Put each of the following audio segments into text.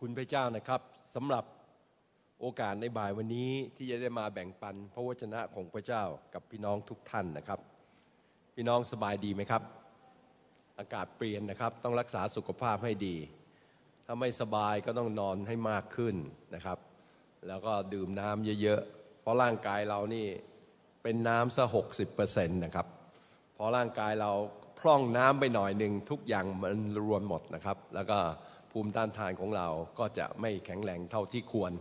คุณพระเจ้านะครับสำหรับโอกาสในบ่ายวันนี้ที่จะได้มาแบ่งปันพระวจนะของพระเจ้ากับพี่น้องทุกท่านนะครับ พี่น้องสบายดีไหมครับ อากาศเปลี่ยนนะครับต้องรักษาสุขภาพให้ดี ถ้าไม่สบายก็ต้องนอนให้มากขึ้นนะครับ แล้วก็ดื่มน้ำเยอะๆ เพราะร่างกายเรานี่เป็นน้ำซะหกสิบเปอร์เซ็นต์นะครับพอร่างกายเราพร่องน้ำไปหน่อยหนึ่งทุกอย่างมันรวมหมดนะครับ แล้วก็ ภูมิต้านทานของเราก็จะไม่แข็งแรงเท่าที่ควร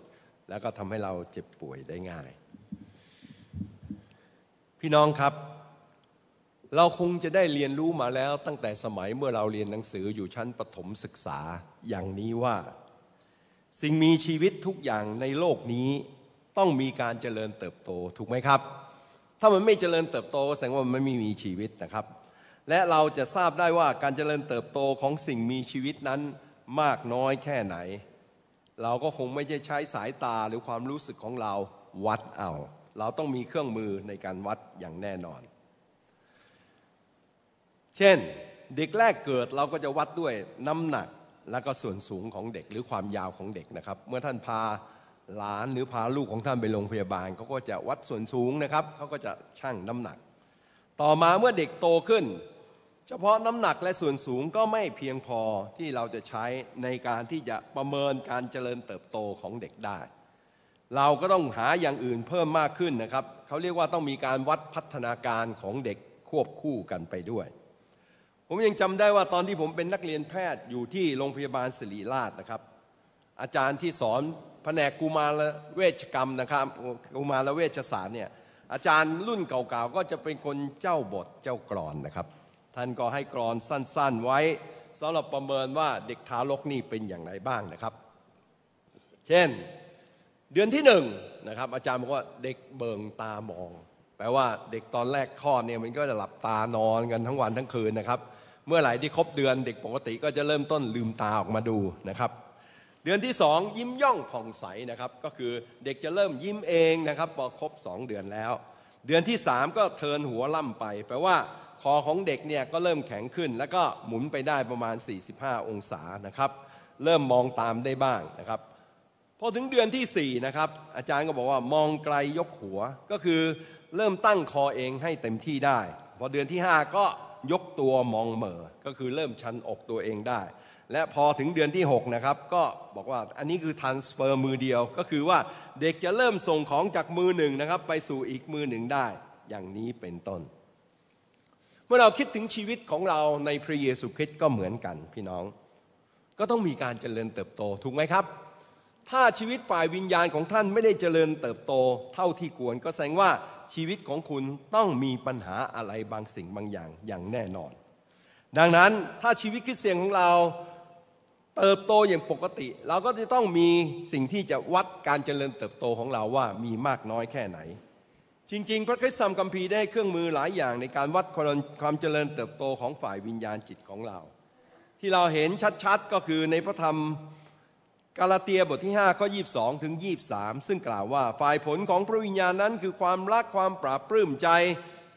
แล้วก็ทำให้เราเจ็บป่วยได้ง่าย พี่น้องครับ เราคงจะได้เรียนรู้มาแล้วตั้งแต่สมัยเมื่อเราเรียนหนังสืออยู่ชั้นประถมศึกษาอย่างนี้ว่า สิ่งมีชีวิตทุกอย่างในโลกนี้ต้องมีการเจริญเติบโตถูกไหมครับ ถ้ามันไม่เจริญเติบโตแสดงว่ามันไม่มีชีวิตนะครับ และเราจะทราบได้ว่าการเจริญเติบโตของสิ่งมีชีวิตนั้น มากน้อยแค่ไหน เราก็คงไม่ใช่ใช้สายตาหรือความรู้สึกของเราวัดเอา เราต้องมีเครื่องมือในการวัดอย่างแน่นอน เช่น เด็กแรกเกิดเราก็จะวัดด้วยน้ำหนักและก็ส่วนสูงของเด็กหรือความยาวของเด็กนะครับ เมื่อท่านพาหลานหรือพาลูกของท่านไปโรงพยาบาลเขาก็จะวัดส่วนสูงนะครับเขาก็จะชั่งน้ำหนัก ต่อมาเมื่อเด็กโตขึ้น เฉพาะน้ำหนักและส่วนสูงก็ไม่เพียงพอที่เราจะใช้ในการที่จะประเมินการเจริญเติบโตของเด็กได้ เราก็ต้องหาอย่างอื่นเพิ่มมากขึ้นนะครับ เขาเรียกว่าต้องมีการวัดพัฒนาการของเด็กควบคู่กันไปด้วย ผมยังจำได้ว่าตอนที่ผมเป็นนักเรียนแพทย์อยู่ที่โรงพยาบาลศิริราชนะครับ อาจารย์ที่สอนแผนกกุมารเวชกรรมนะครับกุมารเวชศาสตร์เนี่ยอาจารย์รุ่นเก่าๆก็จะเป็นคนเจ้าบทเจ้ากรอนนะครับ ท่านก็ให้กรอนสั้นๆไว้สำหรับประเมินว่าเด็กทารกนี่เป็นอย่างไรบ้างนะครับ เช่น เดือนที่หนึ่งนะครับ อาจารย์บอกว่าเด็กเบิงตามอง แปลว่าเด็กตอนแรกคลอดเนี่ยมันก็จะหลับตานอนกันทั้งวันทั้งคืนนะครับ เมื่อไหร่ที่ครบเดือนเด็กปกติก็จะเริ่มต้นลืมตาออกมาดูนะครับเดือนที่สองยิ้มย่องผ่องใสนะครับ ก็คือเด็กจะเริ่มยิ้มเองนะครับพอครบสองเดือนแล้ว เดือนที่สามก็เทินหัวล่ำไป แปลว่า คอของเด็กเนี่ยก็เริ่มแข็งขึ้น แล้วก็หมุนไปได้ประมาณ 45 องศานะครับ เริ่มมองตามได้บ้างนะครับพอถึงเดือนที่4นะครับอาจารย์ก็บอกว่ามองไกลยกหัวก็คือเริ่มตั้งคอเองให้เต็มที่ได้ พอเดือนที่ 5 ก็ยกตัวมองเหม่อก็คือเริ่มชันอกตัวเองได้ และพอถึงเดือนที่ 6 นะครับ ก็บอกว่าอันนี้คือทันสเปอร์มือเดียว ก็คือว่าเด็กจะเริ่มส่งของจากมือหนึ่งนะครับ ไปสู่อีกมือหนึ่งได้ อย่างนี้เป็นต้น เมื่อเราคิดถึงชีวิตของเราในพระเยซูคริสต์ก็เหมือนกันพี่น้อง ก็ต้องมีการเจริญเติบโตถูกไหมครับ ถ้าชีวิตฝ่ายวิญญาณของท่านไม่ได้เจริญเติบโตเท่าที่ควร ก็แสดงว่าชีวิตของคุณต้องมีปัญหาอะไรบางสิ่งบางอย่างอย่างแน่นอน ดังนั้นถ้าชีวิตคริสเตียนของเราเติบโตอย่างปกติ เราก็จะต้องมีสิ่งที่จะวัดการเจริญเติบโตของเราว่ามีมากน้อยแค่ไหน จริง ๆ พระคริสต์คัมภีร์ได้เครื่องมือหลายอย่างในการวัดความเจริญเติบโตของฝ่ายวิญญาณจิตของเรา ที่เราเห็นชัดๆก็คือในพระธรรมกาลาเตียบทที่5ข้อ22 ถึง 23 ซึ่งกล่าวว่าฝ่ายผลของพระวิญญาณนั้น คือความรักความปราบปลื้มใจ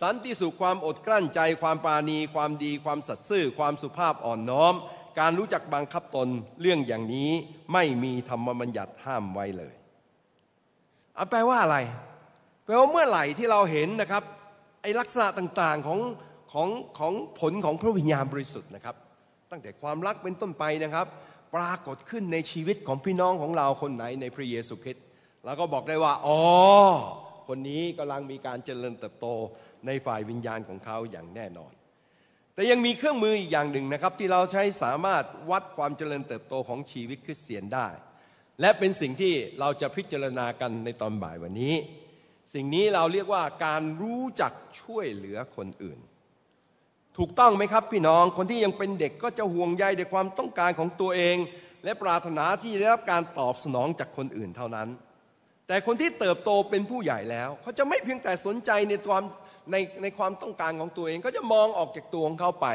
สันติสุขความอดกลั้นใจ ความปราณี ความดีความสัตย์ซื่อ ความสุภาพอ่อนน้อม การรู้จักบังคับตนเรื่องอย่างนี้ไม่มีธรรมบัญญัติห้ามไว้เลยเอาแปลว่าอะไร แปลว่าเมื่อไหร่ที่เราเห็นนะครับไอลักษณะต่างๆของของของผลของพระวิญญาณบริสุทธิ์นะครับ ตั้งแต่ความรักเป็นต้นไปนะครับ ปรากฏขึ้นในชีวิตของพี่น้องของเราคนไหนในพระเยซูคริสต์เราก็บอกได้ว่าอ๋อคนนี้กำลังมีการเจริญเติบโตในฝ่ายวิญญาณของเขาอย่างแน่นอน แต่ยังมีเครื่องมืออีกอย่างหนึ่งนะครับ ที่เราใช้สามารถวัดความเจริญเติบโตของชีวิตคริสเตียนได้ และเป็นสิ่งที่เราจะพิจารณากันในตอนบ่ายวันนี้ สิ่งนี้เราเรียกว่าการรู้จักช่วยเหลือคนอื่น ถูกต้องไหมครับพี่น้องคนที่ยังเป็นเด็กก็จะห่วงใยในความต้องการของตัวเอง และปรารถนาที่ได้รับการตอบสนองจากคนอื่นเท่านั้น แต่คนที่เติบโตเป็นผู้ใหญ่แล้ว เขาจะไม่เพียงแต่สนใจในความในในความต้องการของตัวเองเขาจะมองออกจากตัวของเขาไป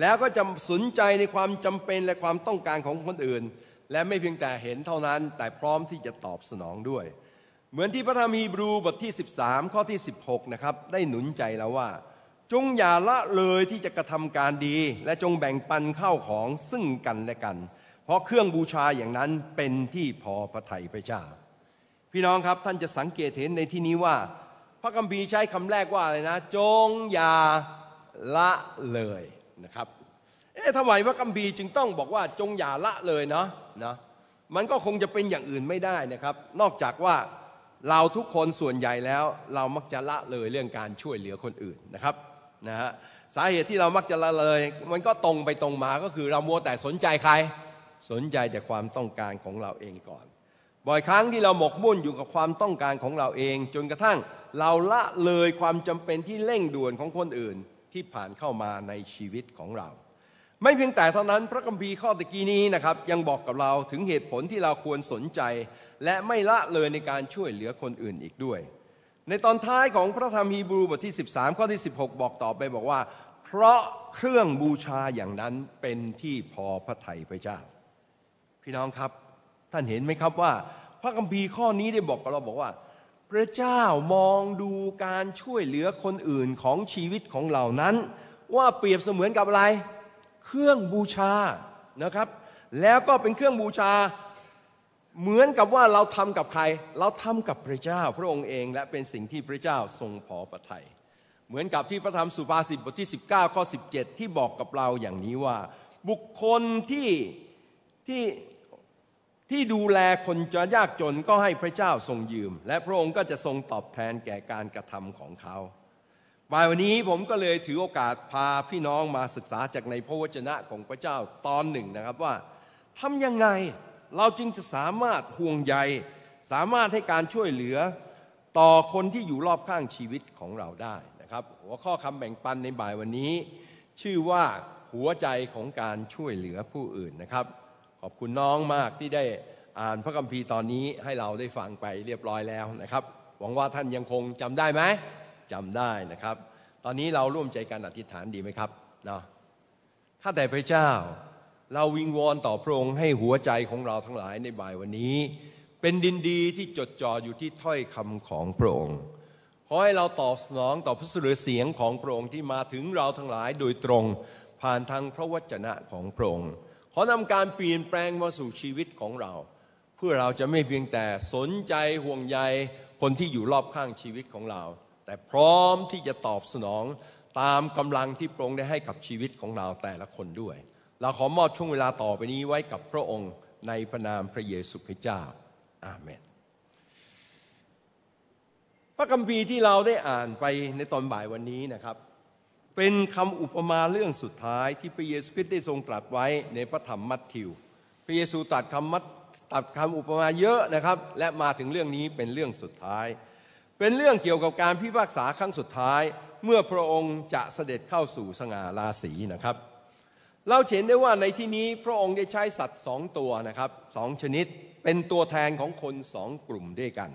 แล้วก็จะสนใจในความจำเป็นและความต้องการของคนอื่น และไม่เพียงแต่เห็นเท่านั้น แต่พร้อมที่จะตอบสนองด้วย เหมือนที่พระธรรมฮีบรูบทที่ 13 ข้อที่ 16 นะครับ ได้หนุนใจเราว่า จงอย่าละเลยที่จะกระทำการดี และจงแบ่งปันเข้าของซึ่งกันและกัน เพราะเครื่องบูชาอย่างนั้นเป็นที่พอพระทัยพระเจ้า พี่น้องครับท่านจะสังเกตเห็นในที่นี้ว่า พระคัมภีร์ใช้คำแรกว่าอะไรนะ จงอย่าละเลยนะครับ เอ๊ะทำไมพระคัมภีร์จึงต้องบอกว่าจงอย่าละเลยเนาะนะมันก็คงจะเป็นอย่างอื่นไม่ได้นะครับ นอกจากว่า เราทุกคนส่วนใหญ่แล้วเรามักจะละเลยเรื่องการช่วยเหลือคนอื่นนะครับนะฮะสาเหตุที่เรามักจะละเลย มันก็ตรงไปตรงมาก็คือเรามัวแต่สนใจใคร สนใจแต่ความต้องการของเราเองก่อน บ่อยครั้งที่เราหมกมุ่นอยู่กับความต้องการของเราเอง จนกระทั่งเราละเลยความจำเป็นที่เร่งด่วนของคนอื่นที่ผ่านเข้ามาในชีวิตของเรา ไม่เพียงแต่เท่านั้นพระคัมภีร์ข้อตะกี้นี้นะครับยังบอกกับเราถึงเหตุผลที่เราควรสนใจ และไม่ละเลยในการช่วยเหลือคนอื่นอีกด้วย ในตอนท้ายของพระธรรมฮีบรูบทที่ 13 ข้อที่ 16 บอกต่อไปบอกว่า เพราะเครื่องบูชาอย่างนั้นเป็นที่พอพระทัยพระเจ้า พี่น้องครับท่านเห็นไหมครับว่า พระคัมภีร์ข้อนี้ได้บอกกับเราบอกว่า พระเจ้ามองดูการช่วยเหลือคนอื่นของชีวิตของเหล่านั้น ว่าเปรียบเสมือนกับอะไร เครื่องบูชานะครับ แล้วก็เป็นเครื่องบูชา เหมือนกับว่าเราทำกับใคร เราทำกับพระเจ้าพระองค์เองและเป็นสิ่งที่พระเจ้าทรงพอประทัยเหมือนกับที่พระธรรมสุภาษิตบทที่ 19ข้อ17 ที่บอกกับเราอย่างนี้ว่า บุคคลที่ที่ที่ดูแลคนจะยากจนก็ให้พระเจ้าทรงยืม และพระองค์ก็จะทรงตอบแทนแก่การกระทำของเขาบ่ายวันนี้ผมก็เลยถือโอกาสพาพี่น้องมาศึกษาจากในพระวจนะของพระเจ้าตอนหนึ่งนะครับว่าทำยังไง เราจึงจะสามารถห่วงใย สามารถให้การช่วยเหลือต่อคนที่อยู่รอบข้างชีวิตของเราได้นะครับ หัวข้อคำแบ่งปันในบ่ายวันนี้ ชื่อว่าหัวใจของการช่วยเหลือผู้อื่นนะครับ ขอบคุณน้องมากที่ได้อ่านพระคัมภีร์ตอนนี้ให้เราได้ฟังไปเรียบร้อยแล้วนะครับ หวังว่าท่านยังคงจำได้ไหมจำได้นะครับ ตอนนี้เราร่วมใจกันอธิษฐานดีไหมครับเนาะข้าแต่พระเจ้า เราวิงวอนต่อพระองค์ให้หัวใจของเราทั้งหลายในบ่ายวันนี้ เป็นดินดีที่จดจ่ออยู่ที่ถ้อยคำของพระองค์ขอให้เราตอบสนองต่อพระสุรเสียงของพระองค์ที่มาถึงเราทั้งหลายโดยตรง ผ่านทางพระวจนะของพระองค์ขอนำการเปลี่ยนแปลงมาสู่ชีวิตของเรา เพื่อเราจะไม่เพียงแต่สนใจห่วงใยคนที่อยู่รอบข้างชีวิตของเรา แต่พร้อมที่จะตอบสนองตามกำลังที่พระองค์ได้ให้กับชีวิตของเราแต่ละคนด้วย เราขอมอบช่วงเวลาต่อไปนี้ไว้กับพระองค์ในพระนามพระเยซูคริสต์เจ้า อาเมน พระคัมภีร์ที่เราได้อ่านไปในตอนบ่ายวันนี้นะครับ เป็นคำอุปมาเรื่องสุดท้ายที่พระเยซูคริสต์ได้ทรงตรัสไว้ในพระธรรมมัทธิว พระเยซูตรัสคำมัทตัดคำอุปมาเยอะนะครับ และมาถึงเรื่องนี้เป็นเรื่องสุดท้าย เป็นเรื่องเกี่ยวกับการพิพากษาครั้งสุดท้าย เมื่อพระองค์จะเสด็จเข้าสู่สง่าราศีนะครับ เราเห็นได้ว่าในที่นี้พระองค์ได้ใช้สัตว์สองตัวนะครับสองชนิดเป็นตัวแทนของคนสองกลุ่มด้วยกัน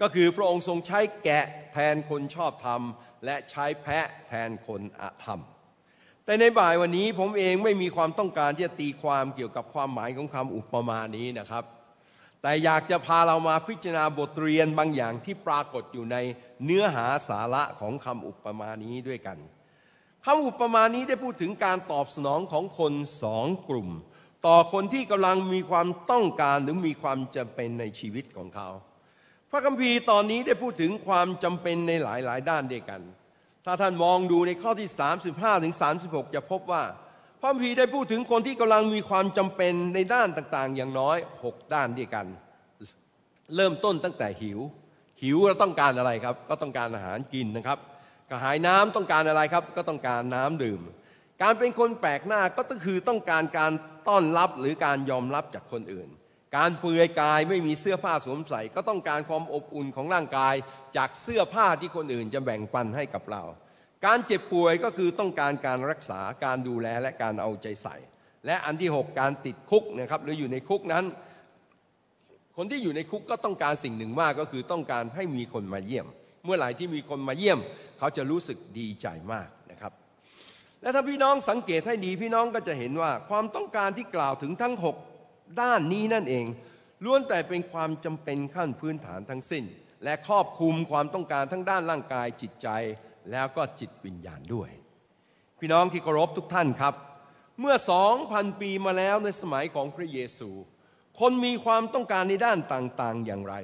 ก็คือพระองค์ทรงใช้แกะแทนคนชอบธรรม และใช้แพะแทนคนอธรรม แต่ในบ่ายวันนี้ผมเองไม่มีความต้องการที่จะตีความเกี่ยวกับความหมายของคำอุปมานี้นะครับ แต่อยากจะพาเรามาพิจารณาบทเรียนบางอย่างที่ปรากฏอยู่ในเนื้อหาสาระของคำอุปมานี้ด้วยกัน คำอุปมานี้ได้พูดถึงการตอบสนองของคนสองกลุ่ม ต่อคนที่กำลังมีความต้องการหรือมีความจำเป็นในชีวิตของเขา พระคัมภีร์ตอนนี้ได้พูดถึงความจำเป็นในหลายๆ ด้านด้วยกัน ถ้าท่านมองดูในข้อที่ 35ถึง36 จะพบว่า พระคัมภีร์ได้พูดถึงคนที่กำลังมีความจำเป็นในด้านต่างๆ อย่างน้อย 6 ด้านด้วยกัน เริ่มต้นตั้งแต่หิว หิวเราต้องการอะไรครับ ก็ต้องการอาหารกินนะครับ กระหายน้ำต้องการอะไรครับ ก็ต้องการน้ำดื่ม การเป็นคนแปลกหน้าก็คือต้องการการต้อนรับหรือการยอมรับจากคนอื่น การเปลือยกายไม่มีเสื้อผ้าสวมใส่ ก็ต้องการความอบอุ่นของร่างกาย จากเสื้อผ้าที่คนอื่นจะแบ่งปันให้กับเรา การเจ็บป่วยก็คือต้องการการรักษาการดูแลและการเอาใจใส่ และอันที่ 6 การติดคุกนะครับหรืออยู่ในคุกนั้น คนที่อยู่ในคุกก็ต้องการสิ่งหนึ่งมากก็คือต้องการให้มีคนมาเยี่ยม เมื่อไหร่ที่มีคนมาเยี่ยม เขาจะรู้สึกดีใจมากนะครับ และถ้าพี่น้องสังเกตให้ดีพี่น้องก็จะเห็นว่าความต้องการที่กล่าวถึงทั้ง 6 ด้านนี้นั่นเองล้วนแต่เป็นความจำเป็นขั้นพื้นฐานทั้งสิ้น และครอบคลุมความต้องการทั้งด้านร่างกายจิตใจ แล้วก็จิตวิญญาณด้วย พี่น้องที่เคารพทุกท่านครับ เมื่อสองพันปีมาแล้วในสมัยของพระเยซู คนมีความต้องการในด้านต่างๆอย่างไร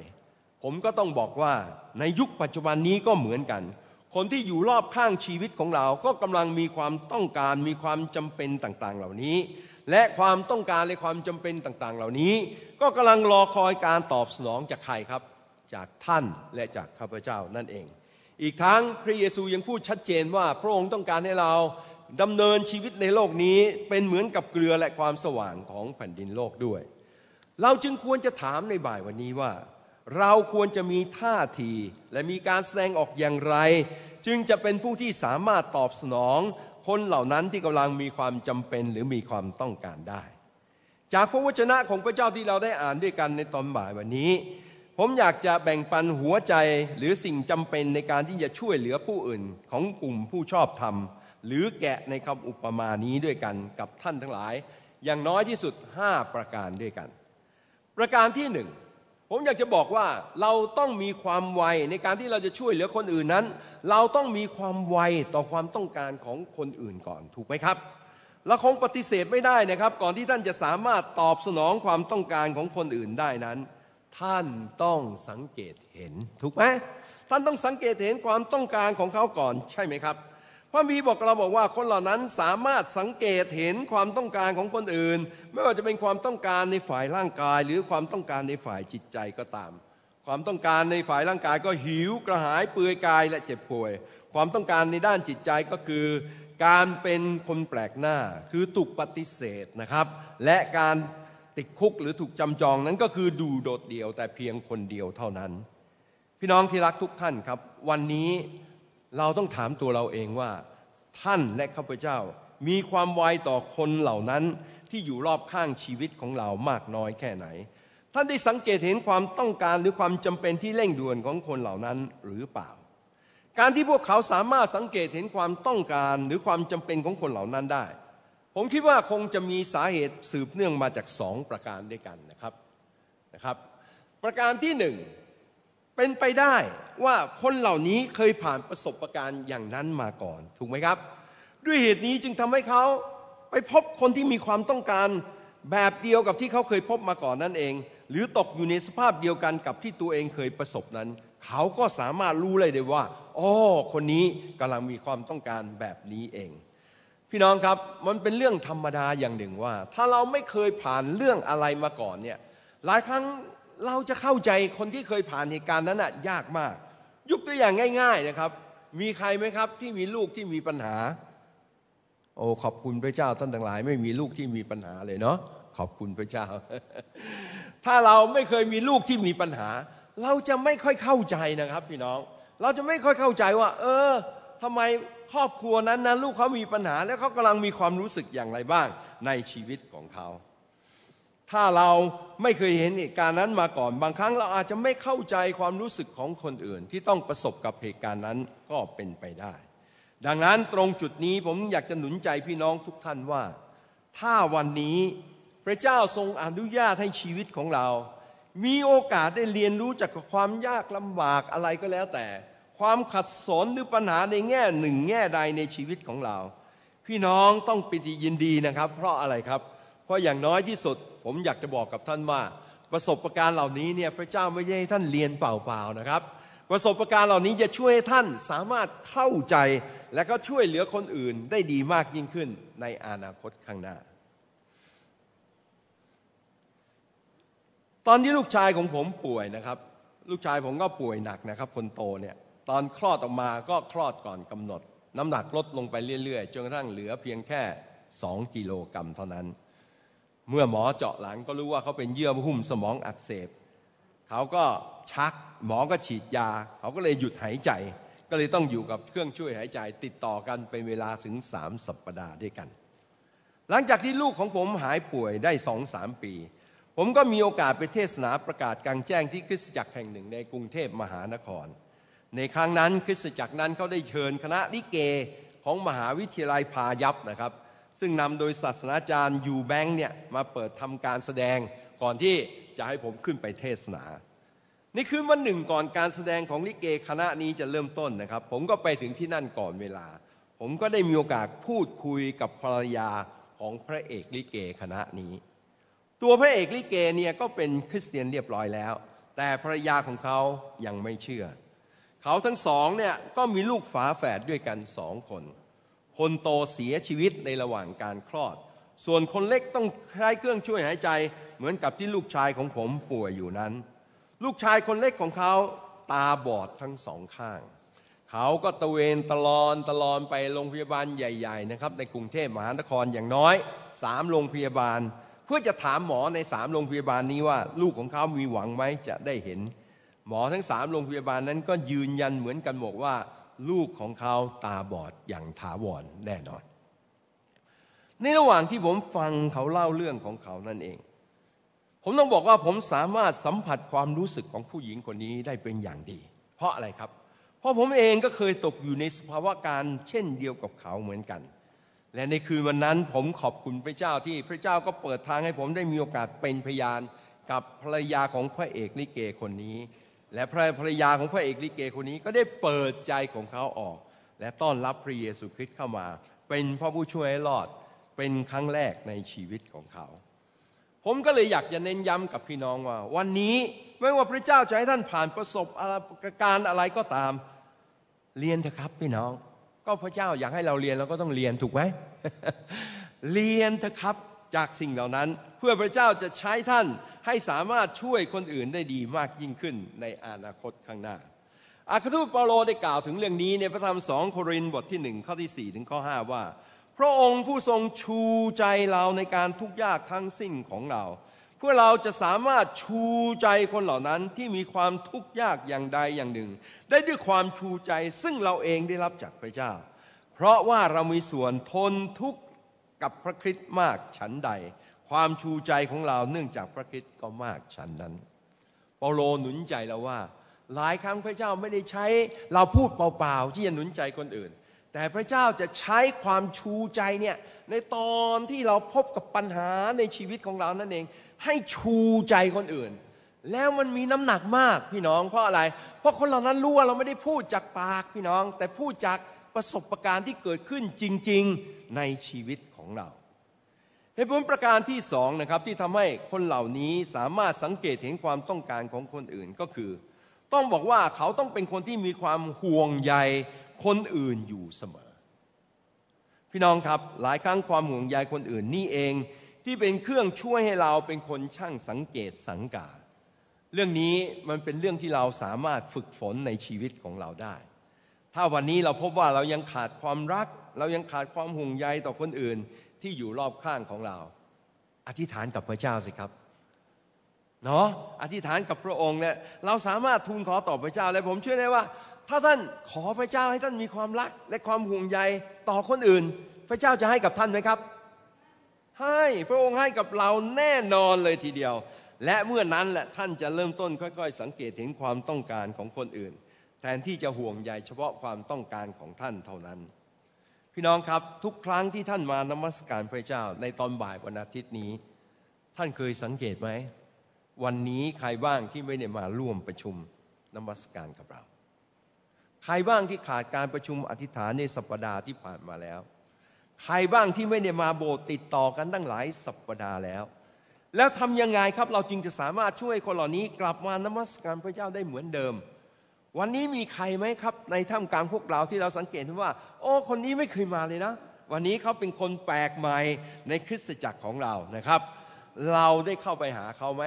ผมก็ต้องบอกว่าในยุคปัจจุบันนี้ก็เหมือนกัน คนที่อยู่รอบข้างชีวิตของเราก็กำลังมีความต้องการมีความจำเป็นต่างๆ เหล่านี้ และความต้องการและความจำเป็นต่างๆ เหล่านี้ ก็กำลังรอคอยการตอบสนองจากใครครับ จากท่านและจากข้าพเจ้านั่นเอง อีกทั้งพระเยซูยังพูดชัดเจนว่าพระองค์ต้องการให้เราดำเนินชีวิตในโลกนี้เป็นเหมือนกับเกลือและความสว่างของแผ่นดินโลกด้วย เราจึงควรจะถามในบ่ายวันนี้ว่า เราควรจะมีท่าที และมีการแสดงออกอย่างไร จึงจะเป็นผู้ที่สามารถตอบสนอง คนเหล่านั้นที่กำลังมีความจำเป็นหรือมีความต้องการได้ จากพระวจนะของพระเจ้าที่เราได้อ่านด้วยกันในตอนบ่ายวันนี้ ผมอยากจะแบ่งปันหัวใจหรือสิ่งจำเป็นในการที่จะช่วยเหลือผู้อื่นของกลุ่มผู้ชอบธรรม หรือแกะในคำอุปมานี้ด้วยกันกับท่านทั้งหลาย อย่างน้อยที่สุด 5 ประการด้วยกัน ประการที่หนึ่ง ผมอยากจะบอกว่าเราต้องมีความไวในการที่เราจะช่วยเหลือคนอื่นนั้น เราต้องมีความไวต่อความต้องการของคนอื่นก่อนถูกไหมครับเราคงปฏิเสธไม่ได้นะครับ ก่อนที่ท่านจะสามารถตอบสนองความต้องการของคนอื่นได้นั้น ท่านต้องสังเกตเห็นถูกไหมท่านต้องสังเกตเห็นความต้องการของเขาก่อนใช่ไหมครับ พระบีบอกเราบอกว่าคนเหล่านั้นสามารถสังเกตเห็นความต้องการของคนอื่น ไม่ว่าจะเป็นความต้องการในฝ่ายร่างกาย หรือความต้องการในฝ่ายจิตใจก็ตาม ความต้องการในฝ่ายร่างกายก็หิวกระหายเปื่อยกายและเจ็บป่วย ความต้องการในด้านจิตใจก็คือการเป็นคนแปลกหน้าคือถูกปฏิเสธนะครับ และการติดคุกหรือถูกจำจองนั้นก็คือดูโดดเดี่ยวแต่เพียงคนเดียวเท่านั้น พี่น้องที่รักทุกท่านครับ วันนี้ เราต้องถามตัวเราเองว่า ท่านและข้าพเจ้ามีความไวต่อคนเหล่านั้นที่อยู่รอบข้างชีวิตของเรามากน้อยแค่ไหน ท่านได้สังเกตเห็นความต้องการหรือความจำเป็นที่เร่งด่วนของคนเหล่านั้นหรือเปล่า การที่พวกเขาสามารถสังเกตเห็นความต้องการหรือความจำเป็นของคนเหล่านั้นได้ ผมคิดว่าคงจะมีสาเหตุสืบเนื่องมาจากสองประการด้วยกันนะครับนะครับ ประการที่หนึ่ง เป็นไปได้ว่าคนเหล่านี้เคยผ่านประสบการณ์อย่างนั้นมาก่อน ถูกไหมครับ ด้วยเหตุนี้จึงทำให้เขาไปพบคนที่มีความต้องการแบบเดียวกับที่เขาเคยพบมาก่อนนั่นเอง หรือตกอยู่ในสภาพเดียวกันกับที่ตัวเองเคยประสบนั้น เขาก็สามารถรู้เลยได้ว่าอ๋อคนนี้กำลังมีความต้องการแบบนี้เอง พี่น้องครับมันเป็นเรื่องธรรมดาอย่างหนึ่งว่า ถ้าเราไม่เคยผ่านเรื่องอะไรมาก่อนเนี่ยหลายครั้ง เราจะเข้าใจคนที่เคยผ่านเหตุการณ์นั้นน่ะยากมาก ยกตัวอย่างง่าย ๆนะครับ มีใครไหมครับที่มีลูกที่มีปัญหา โอ้ขอบคุณพระเจ้าท่านทั้งหลาย ไม่มีลูกที่มีปัญหาเลยเนาะขอบคุณพระเจ้า ถ้าเราไม่เคยมีลูกที่มีปัญหา เราจะไม่ค่อยเข้าใจนะครับ พี่น้อง เราจะไม่ค่อยเข้าใจว่า เออทำไมครอบครัวนั้นนะลูกเขามีปัญหา แล้วเขากำลังมีความรู้สึกอย่างไรบ้างในชีวิตของเขา ถ้าเราไม่เคยเห็นเหตุการณ์นั้นมาก่อน บางครั้งเราอาจจะไม่เข้าใจความรู้สึกของคนอื่น ที่ต้องประสบกับเหตุการณ์นั้นก็เป็นไปได้ ดังนั้นตรงจุดนี้ผมอยากจะหนุนใจพี่น้องทุกท่านว่า ถ้าวันนี้พระเจ้าทรงอนุญาตให้ชีวิตของเรา มีโอกาสได้เรียนรู้จากความยากลำบากอะไรก็แล้วแต่ ความขัดสนหรือปัญหาในแง่หนึ่งแง่ใดในชีวิตของเรา พี่น้องต้องปิติยินดีนะครับ เพราะอะไรครับ เพราะอย่างน้อยที่สุดผมอยากจะบอกกับท่านว่า ประสบการณ์เหล่านี้เนี่ยพระเจ้าไม่ใช่ให้ท่านเรียนเปล่าๆนะครับ ประสบการณ์เหล่านี้จะช่วยให้ท่านสามารถเข้าใจและก็ช่วยเหลือคนอื่นได้ดีมากยิ่งขึ้นในอนาคตข้างหน้า ตอนที่ลูกชายของผมป่วยนะครับ ลูกชายผมก็ป่วยหนักนะครับ คนโตเนี่ยตอนคลอดออกมาก็คลอดก่อนกำหนด น้ำหนักลดลงไปเรื่อยๆจนกระทั่งเหลือเพียงแค่สองกิโลกรัมเท่านั้น เมื่อหมอเจาะหลังก็รู้ว่าเขาเป็นเยื่อหุ้มสมองอักเสบเขาก็ชักหมอก็ฉีดยา เขาก็เลยหยุดหายใจ ก็เลยต้องอยู่กับเครื่องช่วยหายใจ ติดต่อกันเป็นเวลาถึงสามสัปดาห์ด้วยกัน หลังจากที่ลูกของผมหายป่วยได้สองสามปี ผมก็มีโอกาสไปเทศนาประกาศกลางแจ้งที่คริสตจักรแห่งหนึ่งในกรุงเทพมหานคร ในครั้งนั้นคริสตจักรนั้นเขาได้เชิญคณะลิเกของมหาวิทยาลัยพายัพนะครับ ซึ่งนำโดยศาสนาจารย์ยูแบงค์เนี่ยมาเปิดทำการแสดงก่อนที่จะให้ผมขึ้นไปเทศนาในคืนวันหนึ่งก่อนการแสดงของลิเกคณะนี้จะเริ่มต้นนะครับ ผมก็ไปถึงที่นั่นก่อนเวลา ผมก็ได้มีโอกาสพูดคุยกับภรรยาของพระเอกลิเกคณะนี้ ตัวพระเอกลิเกเนี่ยก็เป็นคริสเตียนเรียบร้อยแล้ว แต่ภรรยาของเขายังไม่เชื่อ เขาทั้งสองเนี่ยก็มีลูกฝาแฝดด้วยกันสองคน คนโตเสียชีวิตในระหว่างการคลอด ส่วนคนเล็กต้องใช้เครื่องช่วยหายใจเหมือนกับที่ลูกชายของผมป่วยอยู่นั้น ลูกชายคนเล็กของเขาตาบอดทั้งสองข้าง เขาก็ตะเวนตลอนตลอนไปโรงพยาบาลใหญ่ๆนะครับในกรุงเทพมหานครอย่างน้อยสามโรงพยาบาล เพื่อจะถามหมอในสามโรงพยาบาลนี้ว่า ลูกของเขามีหวังไหมจะได้เห็น หมอทั้งสามโรงพยาบาลนั้นก็ยืนยันเหมือนกันบอกว่า ลูกของเขาตาบอดอย่างถาวรแน่นอน ในระหว่างที่ผมฟังเขาเล่าเรื่องของเขานั่นเอง ผมต้องบอกว่าผมสามารถสัมผัสความรู้สึกของผู้หญิงคนนี้ได้เป็นอย่างดี เพราะอะไรครับ เพราะผมเองก็เคยตกอยู่ในสภาวะการเช่นเดียวกับเขาเหมือนกัน และในคืนวันนั้นผมขอบคุณพระเจ้าที่พระเจ้าก็เปิดทางให้ผมได้มีโอกาสเป็นพยานกับภรรยาของพระเอกลิเกคนนี้ และพระภรรยาของพระเอกลิเกคนนี้ก็ได้เปิดใจของเขาออก และต้อนรับพระเยซูคริสต์เข้ามา เป็นพระผู้ช่วยให้รอดเป็นครั้งแรกในชีวิตของเขา ผมก็เลยอยากจะเน้นย้ำกับพี่น้องว่า วันนี้ไม่ว่าพระเจ้าจะให้ท่านผ่านประสบการณ์อะไรก็ตามเรียนเถอะครับพี่น้อง ก็พระเจ้าอยากให้เราเรียนเราก็ต้องเรียนถูกไหมเรียนเถอะครับ จากสิ่งเหล่านั้น เพื่อพระเจ้าจะใช้ท่านให้สามารถช่วยคนอื่นได้ดีมากยิ่งขึ้นในอนาคตข้างหน้า อาคาทูตเปาโลได้กล่าวถึงเรื่องนี้ในพระธรรมสองโครินธ์บทที่หนึ่งข้อที่สี่ถึงข้อห้าว่า พระองค์ผู้ทรงชูใจเราในการทุกข์ยากทั้งสิ้นของเรา เพื่อเราจะสามารถชูใจคนเหล่านั้นที่มีความทุกข์ยากอย่างใดอย่างหนึ่ง ได้ด้วยความชูใจซึ่งเราเองได้รับจากพระเจ้า เพราะว่าเรามีส่วนทนทุกข์ กับพระคริสต์มากฉันใด ความชูใจของเราเนื่องจากพระคริสต์ก็มากฉันนั้นเปาโลหนุนใจเราว่า หลายครั้งพระเจ้าไม่ได้ใช้เราพูดเปล่าๆที่จะหนุนใจคนอื่น แต่พระเจ้าจะใช้ความชูใจเนี่ยในตอนที่เราพบกับปัญหาในชีวิตของเรานั่นเอง ให้ชูใจคนอื่น แล้วมันมีน้ำหนักมากพี่น้องเพราะอะไร เพราะคนเหล่านั้นรู้ว่าเราไม่ได้พูดจากปากพี่น้อง แต่พูดจากประสบการณ์ที่เกิดขึ้นจริง ๆในชีวิต ของเราเหตุผลประการที่สองนะครับที่ทำให้คนเหล่านี้สามารถสังเกตเห็นความต้องการของคนอื่นก็คือ ต้องบอกว่าเขาต้องเป็นคนที่มีความห่วงใยคนอื่นอยู่เสมอ พี่น้องครับหลายครั้งความห่วงใยคนอื่นนี่เอง ที่เป็นเครื่องช่วยให้เราเป็นคนช่างสังเกตสังกาเรื่องนี้มันเป็นเรื่องที่เราสามารถฝึกฝนในชีวิตของเราได้ ถ้าวันนี้เราพบว่าเรายังขาดความรัก เรายังขาดความห่วงใยต่อคนอื่นที่อยู่รอบข้างของเรา อธิษฐานกับพระเจ้าสิครับเนาะอธิษฐานกับพระองค์เนี่ยเราสามารถทูลขอต่อพระเจ้าและผมเชื่อได้ว่า ถ้าท่านขอพระเจ้าให้ท่านมีความรัก และความห่วงใยต่อคนอื่น พระเจ้าจะให้กับท่านไหมครับ ให้พระองค์ให้กับเราแน่นอนเลยทีเดียว และเมื่อนั้นแหละท่านจะเริ่มต้นค่อย ๆ สังเกตเห็นความต้องการของคนอื่น แทนที่จะห่วงใยเฉพาะความต้องการของท่านเท่านั้น พี่น้องครับทุกครั้งที่ท่านมานมัสการพระเจ้าในตอนบ่ายวันอาทิตย์นี้ ท่านเคยสังเกตไหม วันนี้ใครบ้างที่ไม่ได้มาร่วมประชุมนมัสการกับเรา ใครบ้างที่ขาดการประชุมอธิษฐานในสัปดาห์ที่ผ่านมาแล้ว ใครบ้างที่ไม่ได้มาโบสถ์ติดต่อกันตั้งหลายสัปดาห์แล้วแล้วทำยังไงครับเราจึงจะสามารถช่วยคนเหล่านี้กลับมานมัสการพระเจ้าได้เหมือนเดิม วันนี้มีใครไหมครับ ในท่ามกลางพวกเราที่เราสังเกตว่า โอ้ คนนี้ไม่เคยมาเลยนะ วันนี้เขาเป็นคนแปลกใหม่ในคริสตจักรของเรานะครับ เราได้เข้าไปหาเขาไหม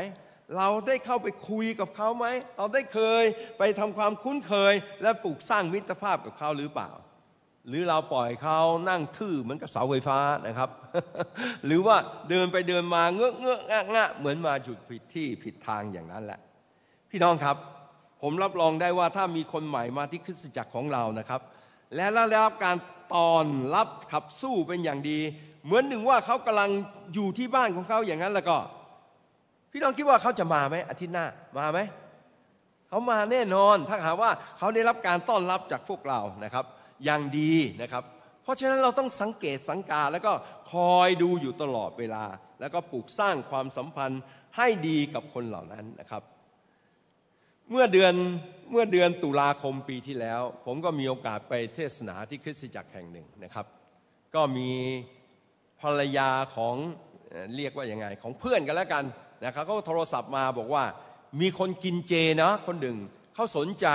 เราได้เข้าไปคุยกับเขาไหม เราได้เคยไปทำความคุ้นเคย และปลูกสร้างมิตรภาพกับเขาหรือเปล่า หรือเราปล่อยเขานั่งทื่อเหมือนกับเสาไฟฟ้านะครับ หรือว่าเดินไปเดินมาเงอะเงอะงะงะเหมือนมาจุดผิดที่ผิดทางอย่างนั้นแหละ พี่น้องครับ ผมรับรองได้ว่าถ้ามีคนใหม่มาที่คริสตจักรของเรานะครับ และได้รับการตอนรับขับสู้เป็นอย่างดี เหมือนหนึ่งว่าเขากำลังอยู่ที่บ้านของเขาอย่างนั้นแล้วก็ พี่น้องคิดว่าเขาจะมาไหมอาทิตย์หน้ามาไหมเขามาแน่นอนถ้าหากว่าเขาได้รับการต้อนรับจากพวกเรานะครับ อย่างดีนะครับ เพราะฉะนั้นเราต้องสังเกตสังกาแล้วก็คอยดูอยู่ตลอดเวลา แล้วก็ปลูกสร้างความสัมพันธ์ให้ดีกับคนเหล่านั้นนะครับ เมื่อเดือนเมื่อเดือนตุลาคมปีที่แล้ว ผมก็มีโอกาสไปเทศนาที่คริสตจักรแห่งหนึ่งนะครับ ก็มีภรรยาของเรียกว่ายังไง ของเพื่อนกันแล้วกันนะครับเขาโทรศัพท์มาบอกว่ามีคนกินเจนะคนหนึ่งเขาสนใจ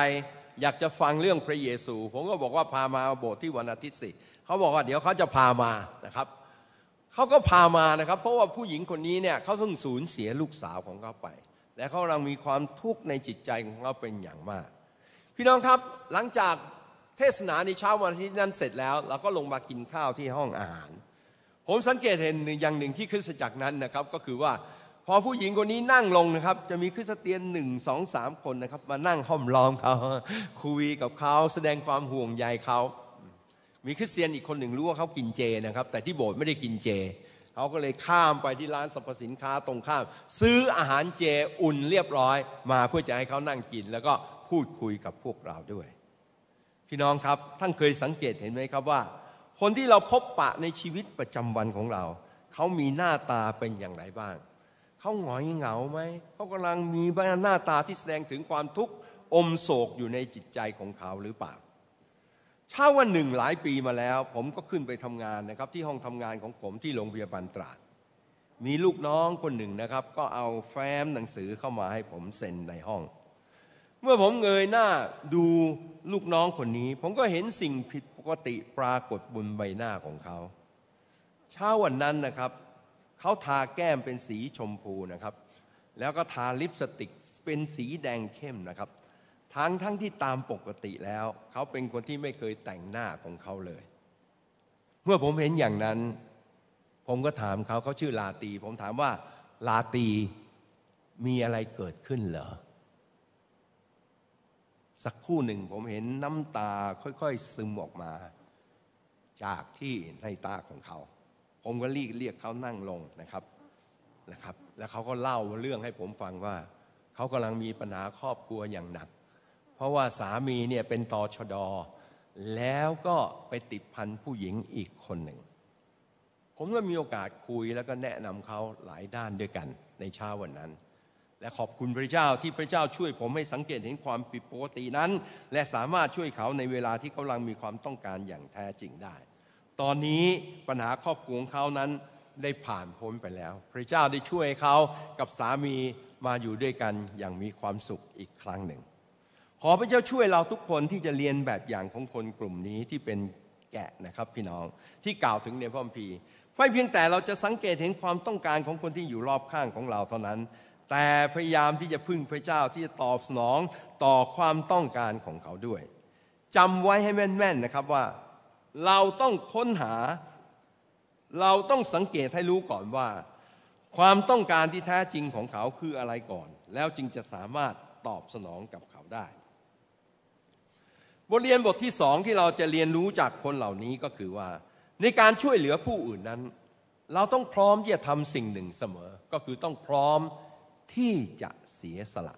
อยากจะฟังเรื่องพระเยซู ผมก็บอกว่าพามาโบสถ์ที่วันอาทิตย์สิเขาบอกว่าเดี๋ยวเขาจะพามานะครับเขาก็พามานะครับ เพราะว่าผู้หญิงคนนี้เนี่ยเขาเพิ่งสูญเสียลูกสาวของเขาไป และเขากำลังมีความทุกข์ในจิตใจของเขาเป็นอย่างมาก พี่น้องครับหลังจากเทศนาในเช้าวันอาทิตย์นั้นเสร็จแล้ว เราก็ลงมากินข้าวที่ห้องอาหาร ผมสังเกตเห็นอย่างหนึ่งที่คริสตจักรนั้นนะครับก็คือว่าพอผู้หญิงคนนี้นั่งลงนะครับ จะมีคริสเตียนหนึ่งสองสามคนนะครับ มานั่งห้อมล้อมเขาคุยกับเขาแสดงความห่วงใยเขา มีคริสเตียนอีกคนหนึ่งรู้ว่าเขากินเจนะครับ แต่ที่โบสถ์ไม่ได้กินเจ เขาก็เลยข้ามไปที่ร้านสรรพสินค้าตรงข้าม ซื้ออาหารเจอุ่นเรียบร้อย มาเพื่อจะให้เขานั่งกิน แล้วก็พูดคุยกับพวกเราด้วย พี่น้องครับท่านเคยสังเกตเห็นไหมครับว่า คนที่เราพบปะในชีวิตประจำวันของเรา เขามีหน้าตาเป็นอย่างไรบ้าง เขาหงอยเหงาไหมเขากำลังมีหน้าตาที่แสดงถึงความทุกข์อมโศกอยู่ในจิตใจของเขาหรือเปล่า เช้าวันหนึ่งหลายปีมาแล้ว ผมก็ขึ้นไปทำงานนะครับ ที่ห้องทำงานของผมที่โรงพยาบาลตราด มีลูกน้องคนหนึ่งนะครับ ก็เอาแฟ้มหนังสือเข้ามาให้ผมเซ็นในห้อง เมื่อผมเงยหน้าดูลูกน้องคนนี้ ผมก็เห็นสิ่งผิดปกติปรากฏบนใบหน้าของเขา เช้าวันนั้นนะครับ เขาทาแก้มเป็นสีชมพูนะครับ แล้วก็ทาลิปสติกเป็นสีแดงเข้มนะครับ ทั้งทั้งที่ตามปกติแล้ว เขาเป็นคนที่ไม่เคยแต่งหน้าของเขาเลย เมื่อผมเห็นอย่างนั้น ผมก็ถามเขาเขาชื่อลาตี ผมถามว่าลาตีมีอะไรเกิดขึ้นเหรอ สักคู่หนึ่งผมเห็นน้ำตาค่อยๆซึมออกมา จากที่ในตาของเขา ผมก็รีกเรียกเขานั่งลงนะครับนะครับ แล้วเขาก็เล่าเรื่องให้ผมฟังว่า เขากำลังมีปัญหาครอบครัวอย่างหนัก เพราะว่าสามีเนี่ยเป็นตอชดอ แล้วก็ไปติดพันผู้หญิงอีกคนหนึ่ง ผมก็มีโอกาสคุยแล้วก็แนะนำเขาหลายด้านด้วยกันในเช้าวันนั้น และขอบคุณพระเจ้าที่พระเจ้าช่วยผมให้สังเกตเห็นความผิดปกตินั้น และสามารถช่วยเขาในเวลาที่เขากำลังมีความต้องการอย่างแท้จริงได้ ตอนนี้ปัญหาครอบครัวของเขานั้นได้ผ่านพ้นไปแล้ว พระเจ้าได้ช่วยเขากับสามีมาอยู่ด้วยกันอย่างมีความสุขอีกครั้งหนึ่ง ขอพระเจ้าช่วยเราทุกคนที่จะเรียนแบบอย่างของคนกลุ่มนี้ที่เป็นแกะนะครับพี่น้องที่กล่าวถึงในพระคัมภีร์ไม่เพียงแต่เราจะสังเกตเห็นความต้องการของคนที่อยู่รอบข้างของเราเท่านั้น แต่พยายามที่จะพึ่งพระเจ้าที่จะตอบสนองต่อความต้องการของเขาด้วยจำไว้ให้แม่นๆนะครับว่า เราต้องค้นหา เราต้องสังเกตให้รู้ก่อนว่า ความต้องการที่แท้จริงของเขาคืออะไรก่อน แล้วจึงจะสามารถตอบสนองกับเขาได้ บทเรียนบทที่สองที่เราจะเรียนรู้จากคนเหล่านี้ก็คือว่า ในการช่วยเหลือผู้อื่นนั้น เราต้องพร้อมที่จะทำสิ่งหนึ่งเสมอ ก็คือต้องพร้อมที่จะเสียสละ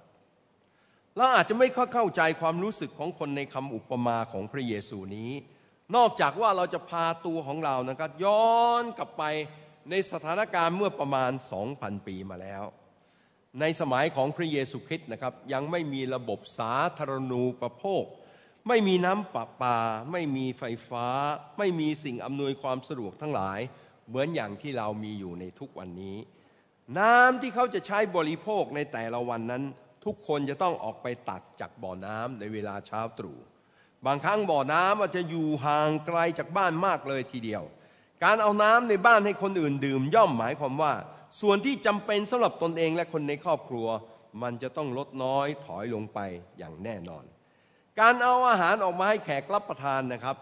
เราอาจจะไม่ค่อยเข้าใจความรู้สึกของคนในคำอุปมาของพระเยซูนี้ นอกจากว่าเราจะพาตัวของเรานะครับ ย้อนกลับไปในสถานการณ์เมื่อประมาณ 2,000 ปีมาแล้ว ในสมัยของพระเยซูคริสต์นะครับ ยังไม่มีระบบสาธารณูปโภค ไม่มีน้ำประปา ไม่มีไฟฟ้า ไม่มีสิ่งอำนวยความสะดวกทั้งหลาย เหมือนอย่างที่เรามีอยู่ในทุกวันนี้ น้ำที่เขาจะใช้บริโภคในแต่ละวันนั้น ทุกคนจะต้องออกไปตักจากบ่อน้ำในเวลาเช้าตรู่บางครั้งบ่อน้ำอาจจะอยู่ห่างไกลจากบ้านมากเลยทีเดียว การเอาน้ำในบ้านให้คนอื่นดื่มย่อมหมายความว่า ส่วนที่จำเป็นสำหรับตนเองและคนในครอบครัว มันจะต้องลดน้อยถอยลงไปอย่างแน่นอน การเอาอาหารออกมาให้แขกรับประทานนะครับ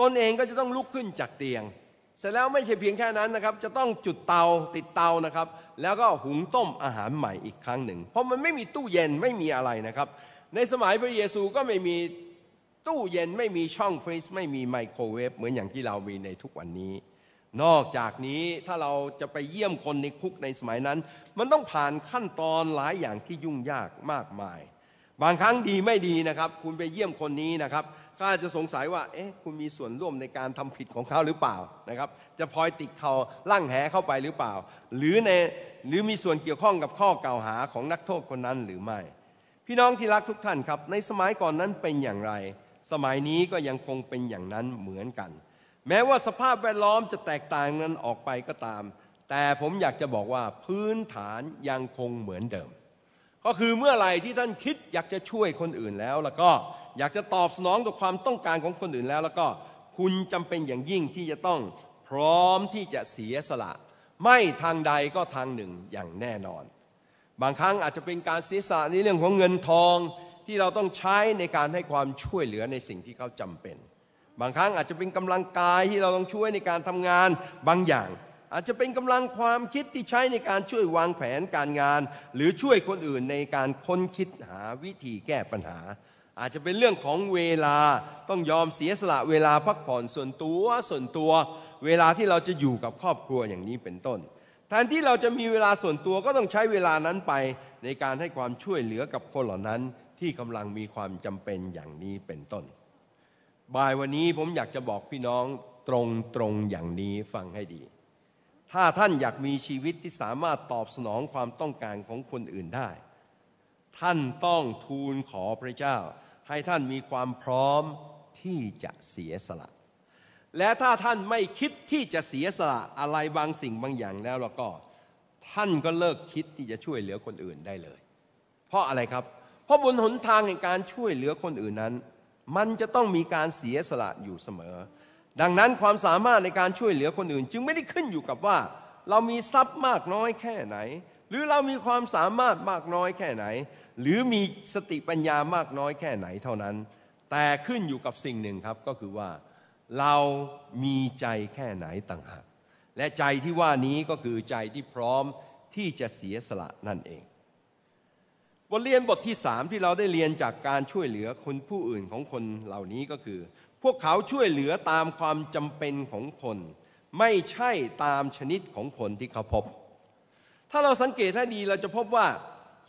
ตนเองก็จะต้องลุกขึ้นจากเตียง เสร็จแล้วไม่ใช่เพียงแค่นั้นนะครับ จะต้องจุดเตาติดเตานะครับ แล้วก็หุงต้มอาหารใหม่อีกครั้งหนึ่ง เพราะมันไม่มีตู้เย็นไม่มีอะไรนะครับ ในสมัยพระเยซูก็ไม่มีตู้เย็นไม่มีช่องฟรีซไม่มีไมโครเวฟเหมือนอย่างที่เรามีในทุกวันนี้ นอกจากนี้ถ้าเราจะไปเยี่ยมคนในคุกในสมัยนั้น มันต้องผ่านขั้นตอนหลายอย่างที่ยุ่งยากมากมาย บางครั้งดีไม่ดีนะครับ คุณไปเยี่ยมคนนี้นะครับก็อาจจะสงสัยว่า เอ๊ะ คุณมีส่วนร่วมในการทำผิดของเขาหรือเปล่านะครับ จะพลอยติดเขาลั่งแหเข้าไปหรือเปล่า หรือในหรือมีส่วนเกี่ยวข้องกับข้อกล่าวหาของนักโทษคนนั้นหรือไม่ พี่น้องที่รักทุกท่านครับ ในสมัยก่อนนั้นเป็นอย่างไร สมัยนี้ก็ยังคงเป็นอย่างนั้นเหมือนกัน แม้ว่าสภาพแวดล้อมจะแตกต่างนั้นออกไปก็ตาม แต่ผมอยากจะบอกว่าพื้นฐานยังคงเหมือนเดิม ก็คือเมื่อไหร่ที่ท่านคิดอยากจะช่วยคนอื่นแล้ว แล้วก็อยากจะตอบสนองต่อความต้องการของคนอื่นแล้ว แล้วก็คุณจำเป็นอย่างยิ่งที่จะต้องพร้อมที่จะเสียสละ ไม่ทางใดก็ทางหนึ่งอย่างแน่นอน บางครั้งอาจจะเป็นการเสียสละในเรื่องของเงินทองที่เราต้องใช้ในการให้ความช่วยเหลือในสิ่งที่เขาจำเป็น บางครั้งอาจจะเป็นกำลังกายที่เราต้องช่วยในการทำงานบางอย่าง อาจจะเป็นกำลังความคิดที่ใช้ในการช่วยวางแผนการงาน หรือช่วยคนอื่นในการค้นคิดหาวิธีแก้ปัญหา อาจจะเป็นเรื่องของเวลาต้องยอมเสียสละเวลาพักผ่อนส่วนตัวส่วนตัว เวลาที่เราจะอยู่กับครอบครัวอย่างนี้เป็นต้นแทนที่เราจะมีเวลาส่วนตัวก็ต้องใช้เวลานั้นไป ในการให้ความช่วยเหลือกับคนเหล่านั้นที่กำลังมีความจำเป็นอย่างนี้เป็นต้น บ่ายวันนี้ผมอยากจะบอกพี่น้องตรงตรงอย่างนี้ฟังให้ดี ถ้าท่านอยากมีชีวิตที่สามารถตอบสนองความต้องการของคนอื่นได้ ท่านต้องทูลขอพระเจ้า ให้ท่านมีความพร้อมที่จะเสียสละ และถ้าท่านไม่คิดที่จะเสียสละอะไรบางสิ่งบางอย่างแล้วแล้วก็ ท่านก็เลิกคิดที่จะช่วยเหลือคนอื่นได้เลย เพราะอะไรครับ เพราะบนหนทางแห่งการช่วยเหลือคนอื่นนั้น มันจะต้องมีการเสียสละอยู่เสมอ ดังนั้นความสามารถในการช่วยเหลือคนอื่น จึงไม่ได้ขึ้นอยู่กับว่า เรามีทรัพย์มากน้อยแค่ไหน หรือเรามีความสามารถมากน้อยแค่ไหน หรือมีสติปัญญามากน้อยแค่ไหนเท่านั้น แต่ขึ้นอยู่กับสิ่งหนึ่งครับก็คือว่า เรามีใจแค่ไหนต่างหากและใจที่ว่านี้ก็คือใจที่พร้อมที่จะเสียสละนั่นเอง บทเรียนบทที่สามที่เราได้เรียนจากการช่วยเหลือคนผู้อื่นของคนเหล่านี้ก็คือ พวกเขาช่วยเหลือตามความจำเป็นของคน ไม่ใช่ตามชนิดของคนที่เขาพบ ถ้าเราสังเกตให้ดีเราจะพบว่า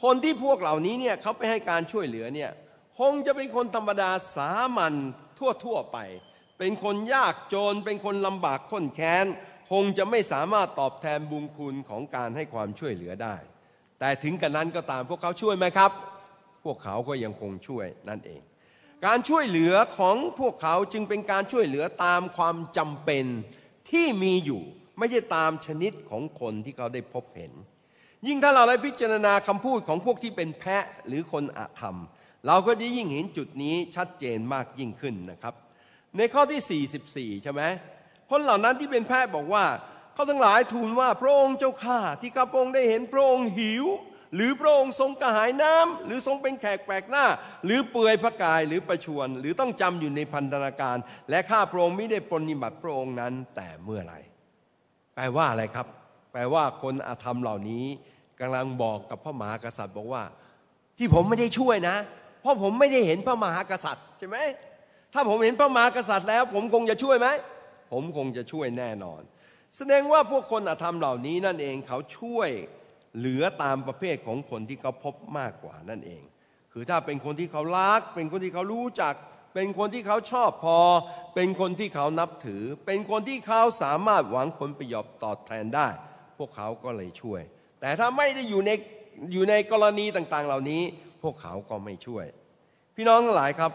คนที่พวกเหล่านี้เนี่ยเขาไปให้การช่วยเหลือเนี่ยคงจะเป็นคนธรรมดาสามัญทั่วๆไป เป็นคนยากจน เป็นคนลำบากข้นแค้น คงจะไม่สามารถตอบแทนบุญคุณของการให้ความช่วยเหลือได้ แต่ถึงกันนั้นก็ตามพวกเขาช่วยไหมครับ พวกเขาก็ยังคงช่วยนั่นเอง การช่วยเหลือของพวกเขาจึงเป็นการช่วยเหลือตามความจำเป็นที่มีอยู่ ไม่ใช่ตามชนิดของคนที่เขาได้พบเห็น ยิ่งถ้าเราได้พิจารณาคำพูดของพวกที่เป็นแพะหรือคนอาธรรม เราก็จะยิ่งเห็นจุดนี้ชัดเจนมากยิ่งขึ้นนะครับ ในข้อที่ 44 ใช่ไหมคนเหล่านั้นที่เป็นแพะบอกว่า เขาทั้งหลายทูลว่าพระองค์เจ้าข้าที่ข้าพระองค์ได้เห็นพระองค์หิว หรือพระองค์ทรงกระหายน้ำหรือทรงเป็นแขกแปลกหน้า หรือเปื่อยพระกายหรือประชวน หรือต้องจำอยู่ในพันธนาการ และข้าพระองค์ไม่ได้ปรนิบัติพระองค์นั้น แต่เมื่อไรแปลว่าอะไรครับ แปลว่าคนอาธรรมเหล่านี้กำลังบอกกับพระมหากษัตริย์บอกว่า ที่ผมไม่ได้ช่วยนะ เพราะผมไม่ได้เห็นพระมหากษัตริย์ใช่ไหมถ้าผมเห็นพระมหากษัตริย์แล้ว ผมคงจะช่วยไหมผมคงจะช่วยแน่นอน แสดงว่าพวกคนอธรรมเหล่านี้นั่นเองเขาช่วย เหลือตามประเภทของคนที่เขาพบมากกว่านั่นเอง คือถ้าเป็นคนที่เขารัก เป็นคนที่เขารู้จัก เป็นคนที่เขาชอบพอ เป็นคนที่เขานับถือ เป็นคนที่เขาสามารถหวังผลประโยชน์ตอบแทนได้ พวกเขาก็เลยช่วย แต่ถ้าไม่ได้อยู่ในอยู่ในกรณีต่างๆ เหล่านี้ พวกเขาก็ไม่ช่วย พี่น้องหลายครับ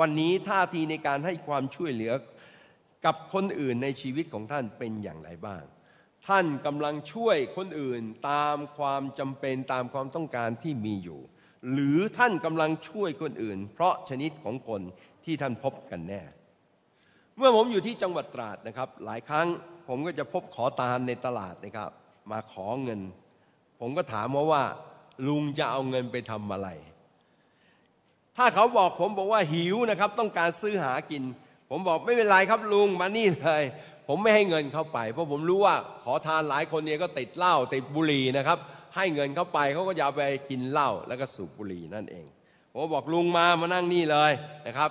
วันนี้ท่าทีในการให้ความช่วยเหลือกับคนอื่นในชีวิตของท่านเป็นอย่างไรบ้าง ท่านกำลังช่วยคนอื่นตามความจำเป็นตามความต้องการที่มีอยู่ หรือท่านกำลังช่วยคนอื่น เพราะชนิดของคนที่ท่านพบกันแน่ เมื่อผมอยู่ที่จังหวัดตราดนะครับ หลายครั้งผมก็จะพบขอทานในตลาดนะครับ มาขอเงิน ผมก็ถามว่าว่า ลุงจะเอาเงินไปทำอะไร ถ้าเขาบอกผมบอกว่าหิวนะครับ ต้องการซื้อหากิน ผมบอกไม่เป็นไรครับลุงมานี่เลย ผมไม่ให้เงินเข้าไป เพราะผมรู้ว่าขอทานหลายคนเนี่ยก็ติดเหล้าติดบุหรี่นะครับ ให้เงินเข้าไปเขาก็จะไปกินเหล้าแล้วก็สูบบุหรี่นั่นเองผมบอกลุงมามานั่งนี่เลยนะครับ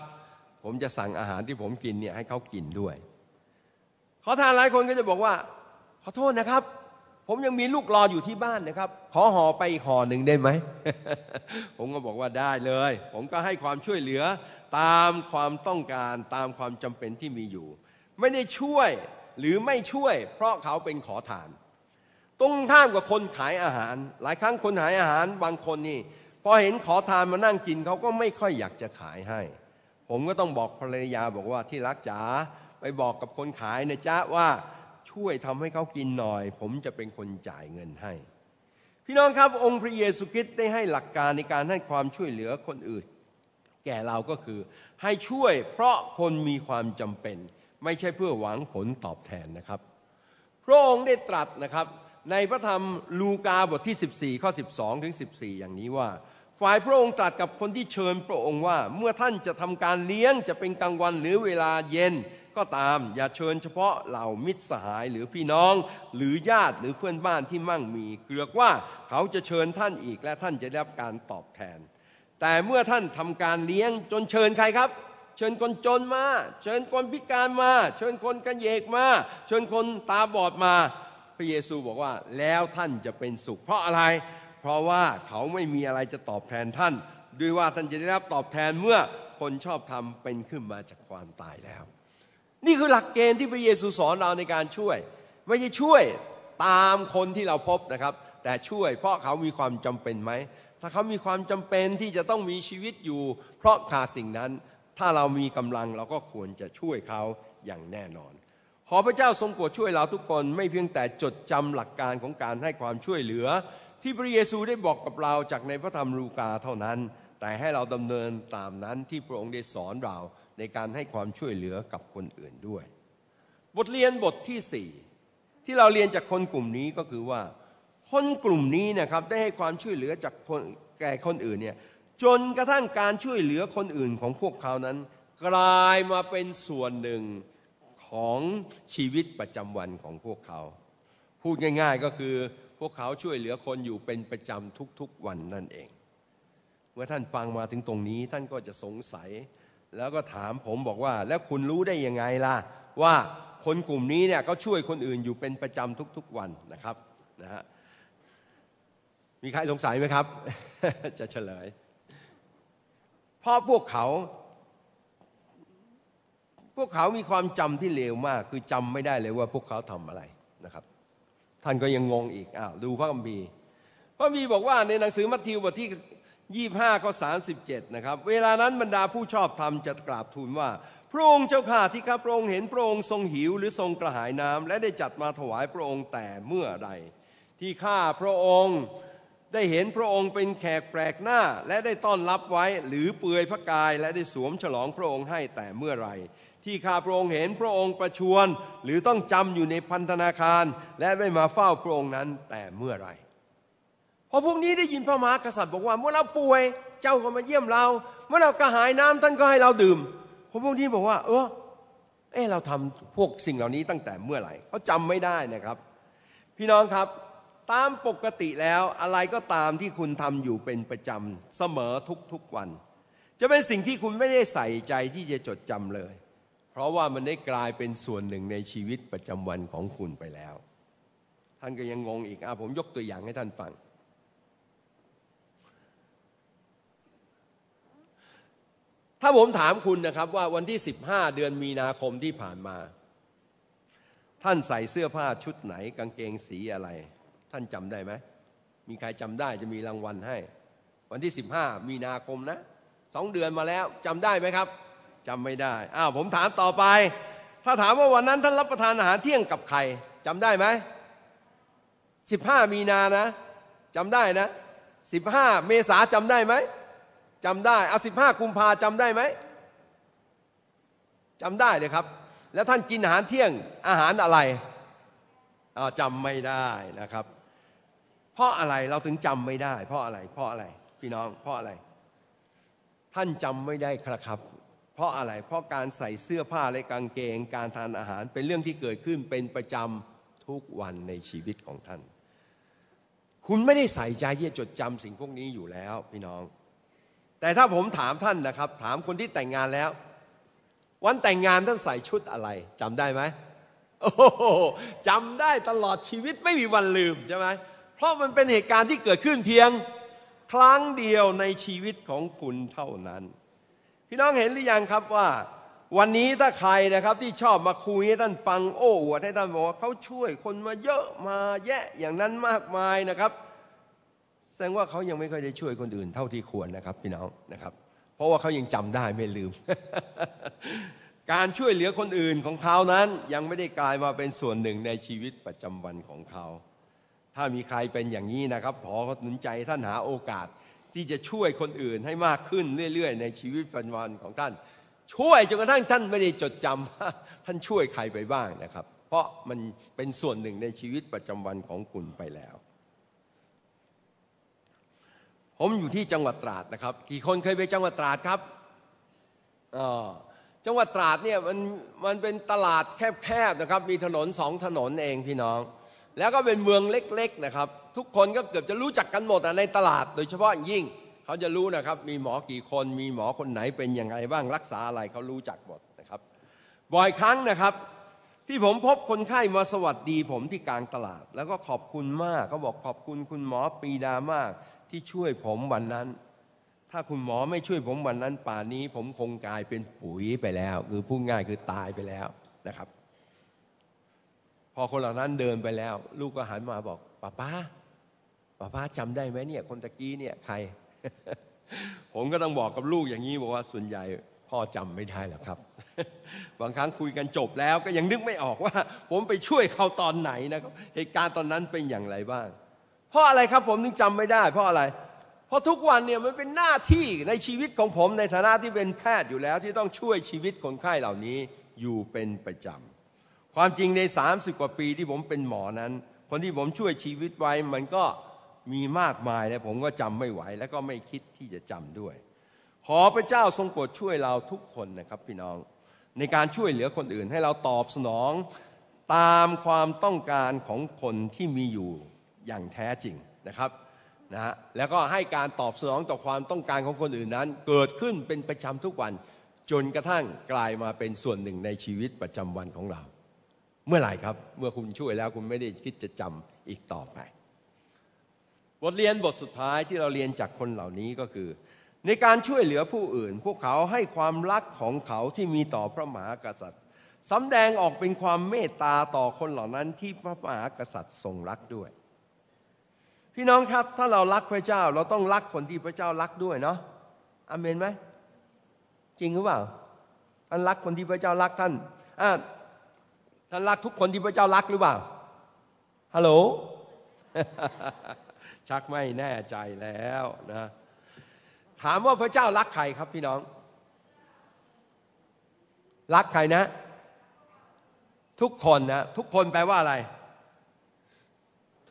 ผมจะสั่งอาหารที่ผมกินเนี่ยให้เขากินด้วย ขอทานหลายคนก็จะบอกว่า ขอโทษนะครับ ผมยังมีลูกรออยู่ที่บ้านนะครับ ขอห่อไปอีกห่อหนึ่งได้ไหม ผมก็บอกว่าได้เลย ผมก็ให้ความช่วยเหลือตามความต้องการตามความจำเป็นที่มีอยู่ ไม่ได้ช่วยหรือไม่ช่วย เพราะเขาเป็นขอทาน ตรงข้ามกับคนขายอาหาร หลายครั้งคนขายอาหารบางคนนี่พอเห็นขอทานมานั่งกินเขาก็ไม่ค่อยอยากจะขายให้ ผมก็ต้องบอกภรรยาบอกว่าที่รักจ๋าไปบอกกับคนขายนะจ๊ะว่าช่วยทำให้เขากินหน่อย ผมจะเป็นคนจ่ายเงินให้ พี่น้องครับองค์พระเยซูคริสต์ได้ให้หลักการในการให้ความช่วยเหลือคนอื่น แก่เราก็คือให้ช่วยเพราะคนมีความจำเป็น ไม่ใช่เพื่อหวังผลตอบแทนนะครับ พระองค์ได้ตรัสนะครับ ในพระธรรมลูกาบทที่ 14 ข้อ 12 ถึง 14 อย่างนี้ว่า ฝ่ายพระองค์ตรัสกับคนที่เชิญพระองค์ว่า เมื่อท่านจะทำการเลี้ยงจะเป็นกลางวันหรือเวลาเย็นก็ตาม อย่าเชิญเฉพาะเหล่ามิตรสหายหรือพี่น้อง หรือญาติหรือเพื่อนบ้านที่มั่งมี เกลือกว่าเขาจะเชิญท่านอีกและท่านจะได้รับการตอบแทน แต่เมื่อท่านทำการเลี้ยงจนเชิญใครครับ เชิญคนจนมา เชิญคนพิการมา เชิญคนกันเยกมา เชิญคนตาบอดมา พระเยซูบอกว่าแล้วท่านจะเป็นสุข เพราะอะไร เพราะว่าเขาไม่มีอะไรจะตอบแทนท่าน ด้วยว่าท่านจะได้รับตอบแทนเมื่อคนชอบทำเป็นขึ้นมาจากความตายแล้ว นี่คือหลักเกณฑ์ที่พระเยซูสอนเราในการช่วย ไม่ใช่ช่วยตามคนที่เราพบนะครับ แต่ช่วยเพราะเขามีความจำเป็นไหมถ้าเขามีความจำเป็นที่จะต้องมีชีวิตอยู่ เพราะขาดสิ่งนั้น ถ้าเรามีกำลังเราก็ควรจะช่วยเขาอย่างแน่นอน ขอพระเจ้าทรงโปรดช่วยเราทุกคนไม่เพียงแต่จดจำหลักการของการให้ความช่วยเหลือ ที่พระเยซูได้บอกกับเราจากในพระธรรมลูกาเท่านั้น แต่ให้เราดำเนินตามนั้นที่พระองค์ได้สอนเราในการให้ความช่วยเหลือกับคนอื่นด้วย บทเรียนบทที่สี่ที่เราเรียนจากคนกลุ่มนี้ก็คือว่า คนกลุ่มนี้นะครับได้ให้ความช่วยเหลือจากคนแก่คนอื่นเนี่ย จนกระทั่งการช่วยเหลือคนอื่นของพวกเขานั้น กลายมาเป็นส่วนหนึ่งของชีวิตประจำวันของพวกเขา พูดง่าย ๆก็คือพวกเขาช่วยเหลือคนอยู่เป็นประจำทุกๆวันนั่นเอง เมื่อท่านฟังมาถึงตรงนี้ท่านก็จะสงสัย แล้วก็ถามผมบอกว่า แล้วคุณรู้ได้ยังไงล่ะ ว่าคนกลุ่มนี้เนี่ยเขาช่วยคนอื่นอยู่เป็นประจำทุกๆวันนะครับนะฮะมีใครสงสัยไหมครับ จะเฉลย เพราะพวกเขา พวกเขามีความจำที่เลวมาก คือจำไม่ได้เลยว่าพวกเขาทำอะไรนะครับ ท่านก็ยังงงอีกอ้าวดูพระคัมภีร์พระคัมภีร์บอกว่าในหนังสือมัทธิวบทที่25ข้อ37นะครับ เวลานั้นบรรดาผู้ชอบธรรมจะกราบทูลว่า พระองค์เจ้าข้าที่ข้าพระองค์เห็นพระองค์ทรงหิวหรือทรงกระหายน้ำและได้จัดมาถวายพระองค์แต่เมื่อใดที่ข้าพระองค์ ได้เห็นพระองค์เป็นแขกแปลกหน้าและได้ต้อนรับไว้หรือเปลือยพระกายและได้สวมฉลองพระองค์ให้แต่เมื่อไรที่ข้าพระองค์เห็นพระองค์ประชวรหรือต้องจำอยู่ในพันธนาคาร และไม่มาเฝ้าพระองค์นั้นแต่เมื่อไรพอพวกนี้ได้ยินพระมหากษัตริย์บอกว่าเมื่อเราป่วยเจ้าก็มาเยี่ยมเรา เมื่อเรากระหายน้ำท่านก็ให้เราดื่มพอพวกนี้บอกว่า เออเออเราทำพวกสิ่งเหล่านี้ตั้งแต่เมื่อไหร่เขาจำไม่ได้นะครับ พี่น้องครับ ตามปกติแล้วอะไรก็ตามที่คุณทำอยู่เป็นประจำเสมอทุกๆวัน จะเป็นสิ่งที่คุณไม่ได้ใส่ใจที่จะจดจำเลย เพราะว่ามันได้กลายเป็นส่วนหนึ่งในชีวิตประจำวันของคุณไปแล้ว ท่านก็ยังงงอีกอะผมยกตัวอย่างให้ท่านฟัง ถ้าผมถามคุณนะครับว่าวันที่ 15 เดือนมีนาคมที่ผ่านมา ท่านใส่เสื้อผ้าชุดไหนกางเกงสีอะไร ท่านจำได้ไหม มีใครจำได้จะมีรางวัลให้ วันที่ 15 มีนาคมนะสองเดือนมาแล้วจำได้ไหมครับจำไม่ได้ อ้าวผมถามต่อไป ถ้าถามว่าวันนั้นท่านรับประทานอาหารเที่ยงกับใครจำได้ไหม 15 มีนานะจำได้นะ 15 เมษาจำได้ไหมจำได้เอา15 กุมภาจำได้ไหมจำได้เลยครับ แล้วท่านกินอาหารเที่ยงอาหารอะไรจำไม่ได้นะครับ เพราะอะไรเราถึงจำไม่ได้ เพราะอะไร เพราะอะไร พี่น้อง เพราะอะไร ท่านจำไม่ได้ครับ เพราะอะไร เพราะการใส่เสื้อผ้าและกางเกง การทานอาหารเป็นเรื่องที่เกิดขึ้นเป็นประจำทุกวันในชีวิตของท่าน คุณไม่ได้ใส่ใจที่จะจดจำสิ่งพวกนี้อยู่แล้ว พี่น้อง แต่ถ้าผมถามท่านนะครับ ถามคนที่แต่งงานแล้ว วันแต่งงานท่านใส่ชุดอะไรจำได้ไหมโอ้จำได้ตลอดชีวิตไม่มีวันลืมใช่ไหม เพราะมันเป็นเหตุการณ์ที่เกิดขึ้นเพียงครั้งเดียวในชีวิตของคุณเท่านั้น พี่น้องเห็นหรือยังครับว่า วันนี้ถ้าใครนะครับที่ชอบมาคุยให้ท่านฟังโอ้อวดให้ท่านบอกว่าเขาช่วยคนมาเยอะมาแยะอย่างนั้นมากมายนะครับ แสดงว่าเขายังไม่เคยได้ช่วยคนอื่นเท่าที่ควรนะครับพี่น้องนะครับ เพราะว่าเขายังจำได้ไม่ลืม การช่วยเหลือคนอื่นของเขานั้นยังไม่ได้กลายมาเป็นส่วนหนึ่งในชีวิตประจำวันของเขา ถ้ามีใครเป็นอย่างนี้นะครับขอหนุนใจท่านหาโอกาสที่จะช่วยคนอื่นให้มากขึ้นเรื่อยๆ ในชีวิตประจำวันของท่าน ช่วยจนกระทั่งท่านไม่ได้จดจำท่านช่วยใครไปบ้างนะครับ เพราะมันเป็นส่วนหนึ่งในชีวิตประจำวันของคุณไปแล้ว ผมอยู่ที่จังหวัดตราดนะครับ กี่คนเคยไปจังหวัดตราดครับอ๋อจังหวัดตราดเนี่ยมันมันเป็นตลาดแคบๆนะครับ มีถนนสองถนนเองพี่น้อง แล้วก็เป็นเมืองเล็กๆนะครับ ทุกคนก็เกือบจะรู้จักกันหมดในตลาด โดยเฉพาะยิ่ง เขาจะรู้นะครับ มีหมอกี่คน มีหมอคนไหนเป็นยังไงบ้างรักษาอะไรเขารู้จักหมดนะครับ บ่อยครั้งนะครับ ที่ผมพบคนไข้มาสวัสดีผมที่กลางตลาด แล้วก็ขอบคุณมากเขาบอกขอบคุณคุณหมอปีดามากที่ช่วยผมวันนั้น ถ้าคุณหมอไม่ช่วยผมวันนั้น ป่านนี้ผมคงกลายเป็นปุ๋ยไปแล้ว คือพูดง่ายคือตายไปแล้วนะครับ อคนเหล่านั้นเดินไปแล้ว ลูกก็หันมาบอกป้าป้าป้าป้าจำได้ไหมเนี่ย คนตะกี้เนี่ยใคร ผมก็ต้องบอกกับลูกอย่างนี้บอกว่าส่วนใหญ่พ่อจำไม่ได้หรอกครับ บางครั้งคุยกันจบแล้วก็ยังนึกไม่ออกว่า ผมไปช่วยเขาตอนไหนนะครับเหตุการณ์ตอนนั้นเป็นอย่างไรบ้าง เพราะอะไรครับผมถึงจำไม่ได้ เพราะอะไร เพราะทุกวันเนี่ยมันเป็นหน้าที่ในชีวิตของผมในฐานะที่เป็นแพทย์อยู่แล้ว ที่ต้องช่วยชีวิตคนไข้เหล่านี้อยู่เป็นประจำ ความจริงใน 30 กว่าปีที่ผมเป็นหมอนั้น คนที่ผมช่วยชีวิตไว้มันก็มีมากมายและผมก็จำไม่ไหว และก็ไม่คิดที่จะจำด้วย ขอพระเจ้าทรงโปรดช่วยเราทุกคนนะครับพี่น้อง ในการช่วยเหลือคนอื่นให้เราตอบสนองตามความต้องการของคนที่มีอยู่อย่างแท้จริงนะครับนะฮะแล้วก็ให้การตอบสนองต่อความต้องการของคนอื่นนั้น เกิดขึ้นเป็นประจำทุกวัน จนกระทั่งกลายมาเป็นส่วนหนึ่งในชีวิตประจำวันของเรา เมื่อไหร่ครับ เมื่อคุณช่วยแล้วคุณไม่ได้คิดจะจำอีกต่อไป บทเรียนบทสุดท้ายที่เราเรียนจากคนเหล่านี้ก็คือ ในการช่วยเหลือผู้อื่น พวกเขาให้ความรักของเขาที่มีต่อพระมหากษัตริย์สำแดงออกเป็นความเมตตาต่อคนเหล่านั้นที่พระมหากษัตริย์ทรงรักด้วย พี่น้องครับถ้าเรารักพระเจ้าเราต้องรักคนที่พระเจ้ารักด้วยเนาะอเมนไหมจริงหรือเปล่าท่านรักคนที่พระเจ้ารักท่านอ่า ท่านรักทุกคนที่พระเจ้ารักหรือเปล่า ฮัลโหล ชักไม่แน่ใจแล้วนะ ถามว่าพระเจ้ารักใครครับพี่น้อง รักใครนะ ทุกคนนะ ทุกคนแปลว่าอะไร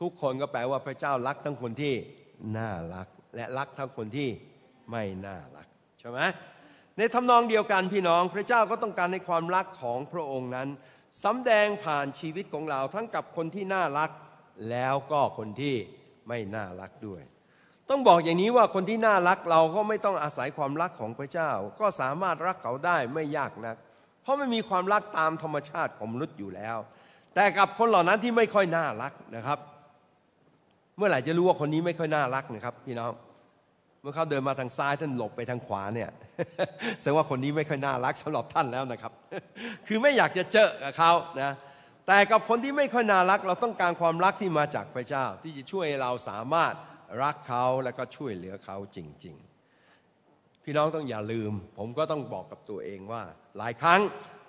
ทุกคนก็แปลว่าพระเจ้ารักทั้งคนที่น่ารัก และรักทั้งคนที่ไม่น่ารักใช่ไหมในทำนองเดียวกันพี่น้อง พระเจ้าก็ต้องการในความรักของพระองค์นั้น สำแดงผ่านชีวิตของเราทั้งกับคนที่น่ารัก แล้วก็คนที่ไม่น่ารักด้วย ต้องบอกอย่างนี้ว่าคนที่น่ารักเราก็ไม่ต้องอาศัยความรักของพระเจ้า ก็สามารถรักเขาได้ไม่ยากนัก เพราะไม่มีความรักตามธรรมชาติของมนุษย์อยู่แล้ว แต่กับคนเหล่านั้นที่ไม่ค่อยน่ารักนะครับ เมื่อไหร่จะรู้ว่าคนนี้ไม่ค่อยน่ารักนะครับ พี่น้อง เมื่อเขาเดินมาทางซ้ายท่านหลบไปทางขวาเนี่ยแสดงว่าคนนี้ไม่ค่อยน่ารักสำหรับท่านแล้วนะครับ คือไม่อยากจะเจอกับเขานะแต่กับคนที่ไม่ค่อยน่ารัก เราต้องการความรักที่มาจากพระเจ้า ที่จะช่วยเราสามารถรักเขาแล้วก็ช่วยเหลือเขาจริง ๆ พี่น้องต้องอย่าลืม ผมก็ต้องบอกกับตัวเองว่า หลายครั้ง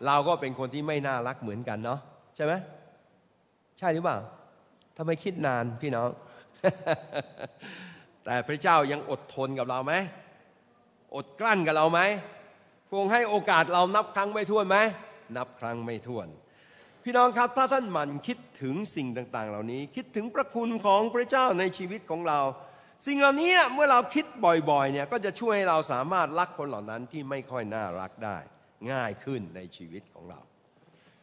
เราก็เป็นคนที่ไม่น่ารักเหมือนกันเนาะใช่ไหมใช่หรือเปล่าทำไมคิดนานพี่น้อง แต่พระเจ้ายังอดทนกับเราไหม อดกลั้นกับเราไหมพงให้โอกาสเรานับครั้งไม่ถ้วนไหม นับครั้งไม่ถ้วน พี่น้องครับถ้าท่านหมั่นคิดถึงสิ่งต่าง ๆ เหล่านี้ คิดถึงพระคุณของพระเจ้าในชีวิตของเรา สิ่งเหล่านี้เมื่อเราคิดบ่อยๆเนี่ยก็จะช่วยให้เราสามารถรักคนเหล่านั้นที่ไม่ค่อยน่ารักได้ ง่ายขึ้นในชีวิตของเรา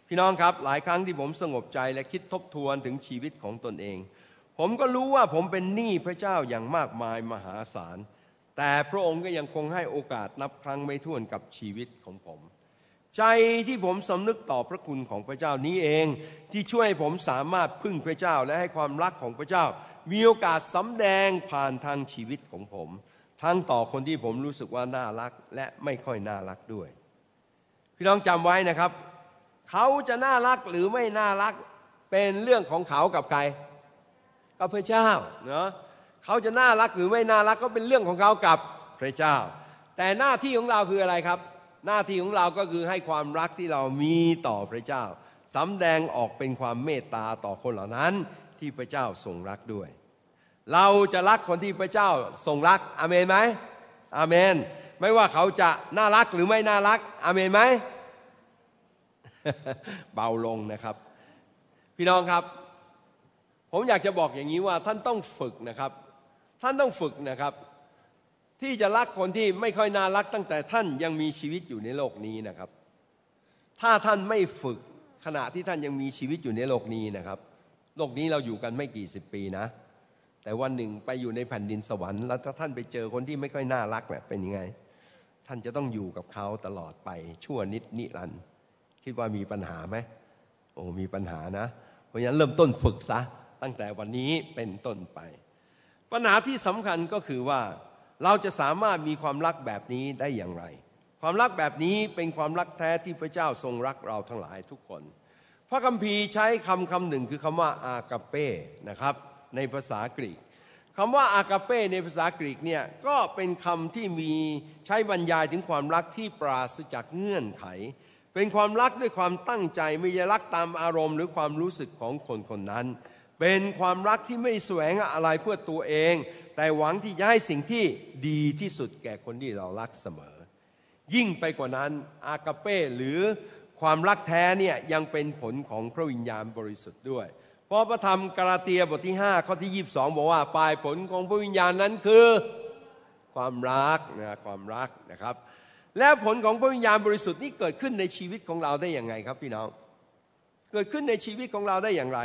พี่น้องครับหลายครั้งที่ผมสงบใจและคิดทบทวนถึงชีวิตของตนเอง ผมก็รู้ว่าผมเป็นหนี้พระเจ้าอย่างมากมายมหาศาล แต่พระองค์ก็ยังคงให้โอกาสนับครั้งไม่ถ้วนกับชีวิตของผม ใจที่ผมสำนึกต่อพระคุณของพระเจ้านี้เอง ที่ช่วยผมสามารถพึ่งพระเจ้าและให้ความรักของพระเจ้า มีโอกาสสำแดงผ่านทางชีวิตของผม ทั้งต่อคนที่ผมรู้สึกว่าน่ารักและไม่ค่อยน่ารักด้วยพี่น้องจำไว้นะครับ เขาจะน่ารักหรือไม่น่ารักเป็นเรื่องของเขากับใคร กับพระเจ้าเนาะเขาจะน่ารักหรือไม่น่ารักก็เป็นเรื่องของเขากับพระเจ้า แต่หน้าที่ของเราคืออะไรครับ หน้าที่ของเราก็คือให้ความรักที่เรามีต่อพระเจ้าสำแดงออกเป็นความเมตตาต่อคนเหล่านั้นที่พระเจ้าทรงรักด้วย เราจะรักคนที่พระเจ้าทรงรักอเมนไหมอเมน ไม่ว่าเขาจะน่ารักหรือไม่น่ารักอเมนไหมเบาลงนะครับ พี่น้องครับ ผมอยากจะบอกอย่างนี้ว่าท่านต้องฝึกนะครับ ท่านต้องฝึกนะครับ ที่จะรักคนที่ไม่ค่อยน่ารักตั้งแต่ท่านยังมีชีวิตอยู่ในโลกนี้นะครับ ถ้าท่านไม่ฝึกขณะที่ท่านยังมีชีวิตอยู่ในโลกนี้นะครับ โลกนี้เราอยู่กันไม่กี่สิบปีนะ แต่วันหนึ่งไปอยู่ในแผ่นดินสวรรค์แล้วถ้าท่านไปเจอคนที่ไม่ค่อยน่ารักเนี่ยเป็นยังไง ท่านจะต้องอยู่กับเขาตลอดไปชั่วนิดนิรันดร์คิดว่ามีปัญหาไหมโอ้มีปัญหานะ เพราะฉะนั้นเริ่มต้นฝึกซะ ตั้งแต่วันนี้เป็นต้นไป ปัญหาที่สำคัญก็คือว่าเราจะสามารถมีความรักแบบนี้ได้อย่างไร ความรักแบบนี้เป็นความรักแท้ที่พระเจ้าทรงรักเราทั้งหลายทุกคน พระคัมภีร์ใช้คำคำหนึ่งคือคำว่าอากาเป้นะครับ ในภาษากรีกคำว่าอากาเป้ในภาษากรีกเนี่ยก็เป็นคำที่มีใช้บรรยายถึงความรักที่ปราศจากเงื่อนไข เป็นความรักด้วยความตั้งใจไม่ใช่รักตามอารมณ์ หรือความรู้สึกของคนคนนั้น เป็นความรักที่ไม่แสวงอะไรเพื่อตัวเอง แต่หวังที่จะให้สิ่งที่ดีที่สุดแก่คนที่เรารักเสมอ ยิ่งไปกว่านั้นอากาเป้หรือความรักแท้เนี่ยยังเป็นผลของพระวิญญาณบริสุทธิ์ด้วยเพราะพระธรรมกาลาเตียบทที่ 5 ข้อที่ 22 บอกว่าปลายผลของพระวิญญาณนั้นคือ ความรักนะความรักนะครับ และผลของพระวิญญาณบริสุทธิ์นี่เกิดขึ้นในชีวิตของเราได้อย่างไงครับพี่น้อง เกิดขึ้นในชีวิตของเราได้อย่างไร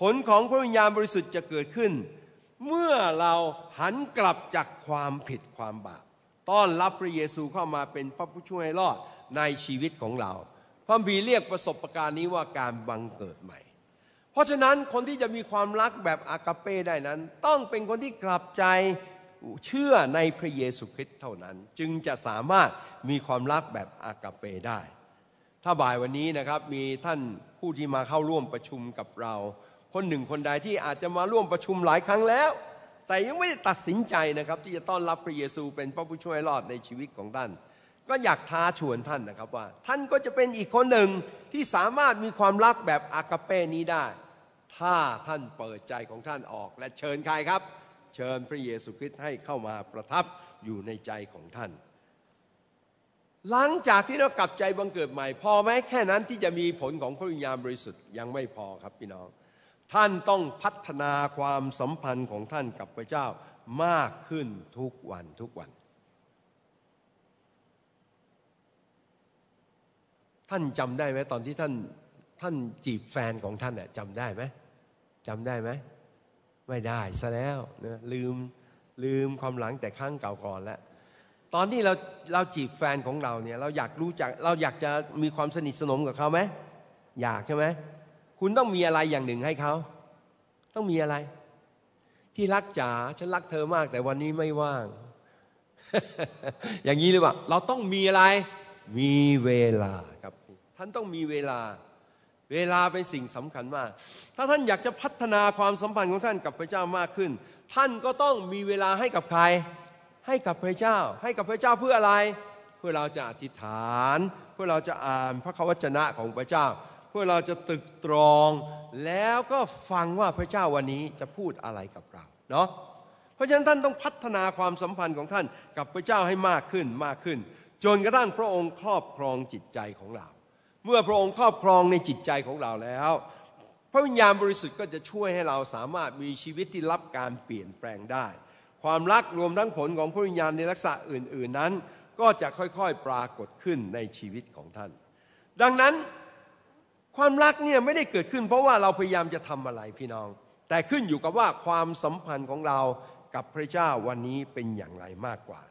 ผลของพระวิญญาณบริสุทธิ์จะเกิดขึ้น เมื่อเราหันกลับจากความผิดความบาปต้อนรับพระเยซูเข้ามาเป็นพระผู้ช่วยรอดในชีวิตของเรา พระบีเรียกประสบการณ์นี้ว่าการบังเกิดใหม่ เพราะฉะนั้นคนที่จะมีความรักแบบอากาเป้ได้นั้น ต้องเป็นคนที่กลับใจเชื่อในพระเยซูคริสต์เท่านั้น จึงจะสามารถมีความรักแบบอากาเป้ได้ ถ้าบ่ายวันนี้นะครับมีท่านผู้ที่มาเข้าร่วมประชุมกับเรา คนหนึ่งคนใดที่อาจจะมาร่วมประชุมหลายครั้งแล้ว แต่ยังไม่ได้ตัดสินใจนะครับ ที่จะต้อนรับพระเยซูเป็นพระผู้ช่วยรอดในชีวิตของท่าน ก็อยากท้าชวนท่านนะครับว่า ท่านก็จะเป็นอีกคนหนึ่งที่สามารถมีความรักแบบอากาเป้นี้ได้ ถ้าท่านเปิดใจของท่านออกและเชิญใครครับ เชิญพระเยซูคริสต์ให้เข้ามาประทับอยู่ในใจของท่านหลังจากที่เรากลับใจบังเกิดใหม่ พอไหมแค่นั้นที่จะมีผลของพระวิญญาณบริสุทธิ์ยังไม่พอครับพี่น้อง ท่านต้องพัฒนาความสัมพันธ์ของท่านกับพระเจ้ามากขึ้นทุกวันทุกวัน ท่านจำได้ไหมตอนที่ท่านท่านจีบแฟนของท่านเนี่ยจำได้ไหมจำได้ไหมไม่ได้ซะแล้วนะลืมลืมความหลังแต่ครั้งเก่าก่อนแล้วตอนที่เราเราจีบแฟนของเราเนี่ยเราอยากรู้จักเราอยากจะมีความสนิทสนมกับเขาไหมอยากใช่ไหม คุณต้องมีอะไรอย่างหนึ่งให้เขา ต้องมีอะไร ที่รักจ๋าฉันรักเธอมาก แต่วันนี้ไม่ว่าง อย่างนี้หรือเปล่าเราต้องมีอะไร มีเวลาครับ ท่านต้องมีเวลา เวลาเป็นสิ่งสำคัญมาก ถ้าท่านอยากจะพัฒนาความสัมพันธ์ของท่านกับพระเจ้ามากขึ้น ท่านก็ต้องมีเวลาให้กับใคร ให้กับพระเจ้า ให้กับพระเจ้าเพื่ออะไร เพื่อเราจะอธิษฐาน เพื่อเราจะอ่านพระคัมภีร์ของพระเจ้า เพื่อเราจะตึกตรองแล้วก็ฟังว่าพระเจ้าวันนี้จะพูดอะไรกับเราเนาะเพราะฉะนั้นท่านต้องพัฒนาความสัมพันธ์ของท่านกับพระเจ้าให้มากขึ้นมากขึ้น จนกระทั่งพระองค์ครอบครองจิตใจของเรา เมื่อพระองค์ครอบครองในจิตใจของเราแล้ว พระวิญญาณบริสุทธิ์ก็จะช่วยให้เราสามารถมีชีวิตที่รับการเปลี่ยนแปลงได้ ความรักรวมทั้งผลของพระวิญญาณในลักษณะอื่น ๆนั้น ก็จะค่อยๆปรากฏขึ้นในชีวิตของท่าน ดังนั้น ความรักเนี่ยไม่ได้เกิดขึ้น เพราะว่าเราพยายามจะทำอะไรพี่น้อง แต่ขึ้นอยู่กับว่าความสัมพันธ์ของเรากับพระเจ้าวันนี้เป็นอย่างไรมากกว่า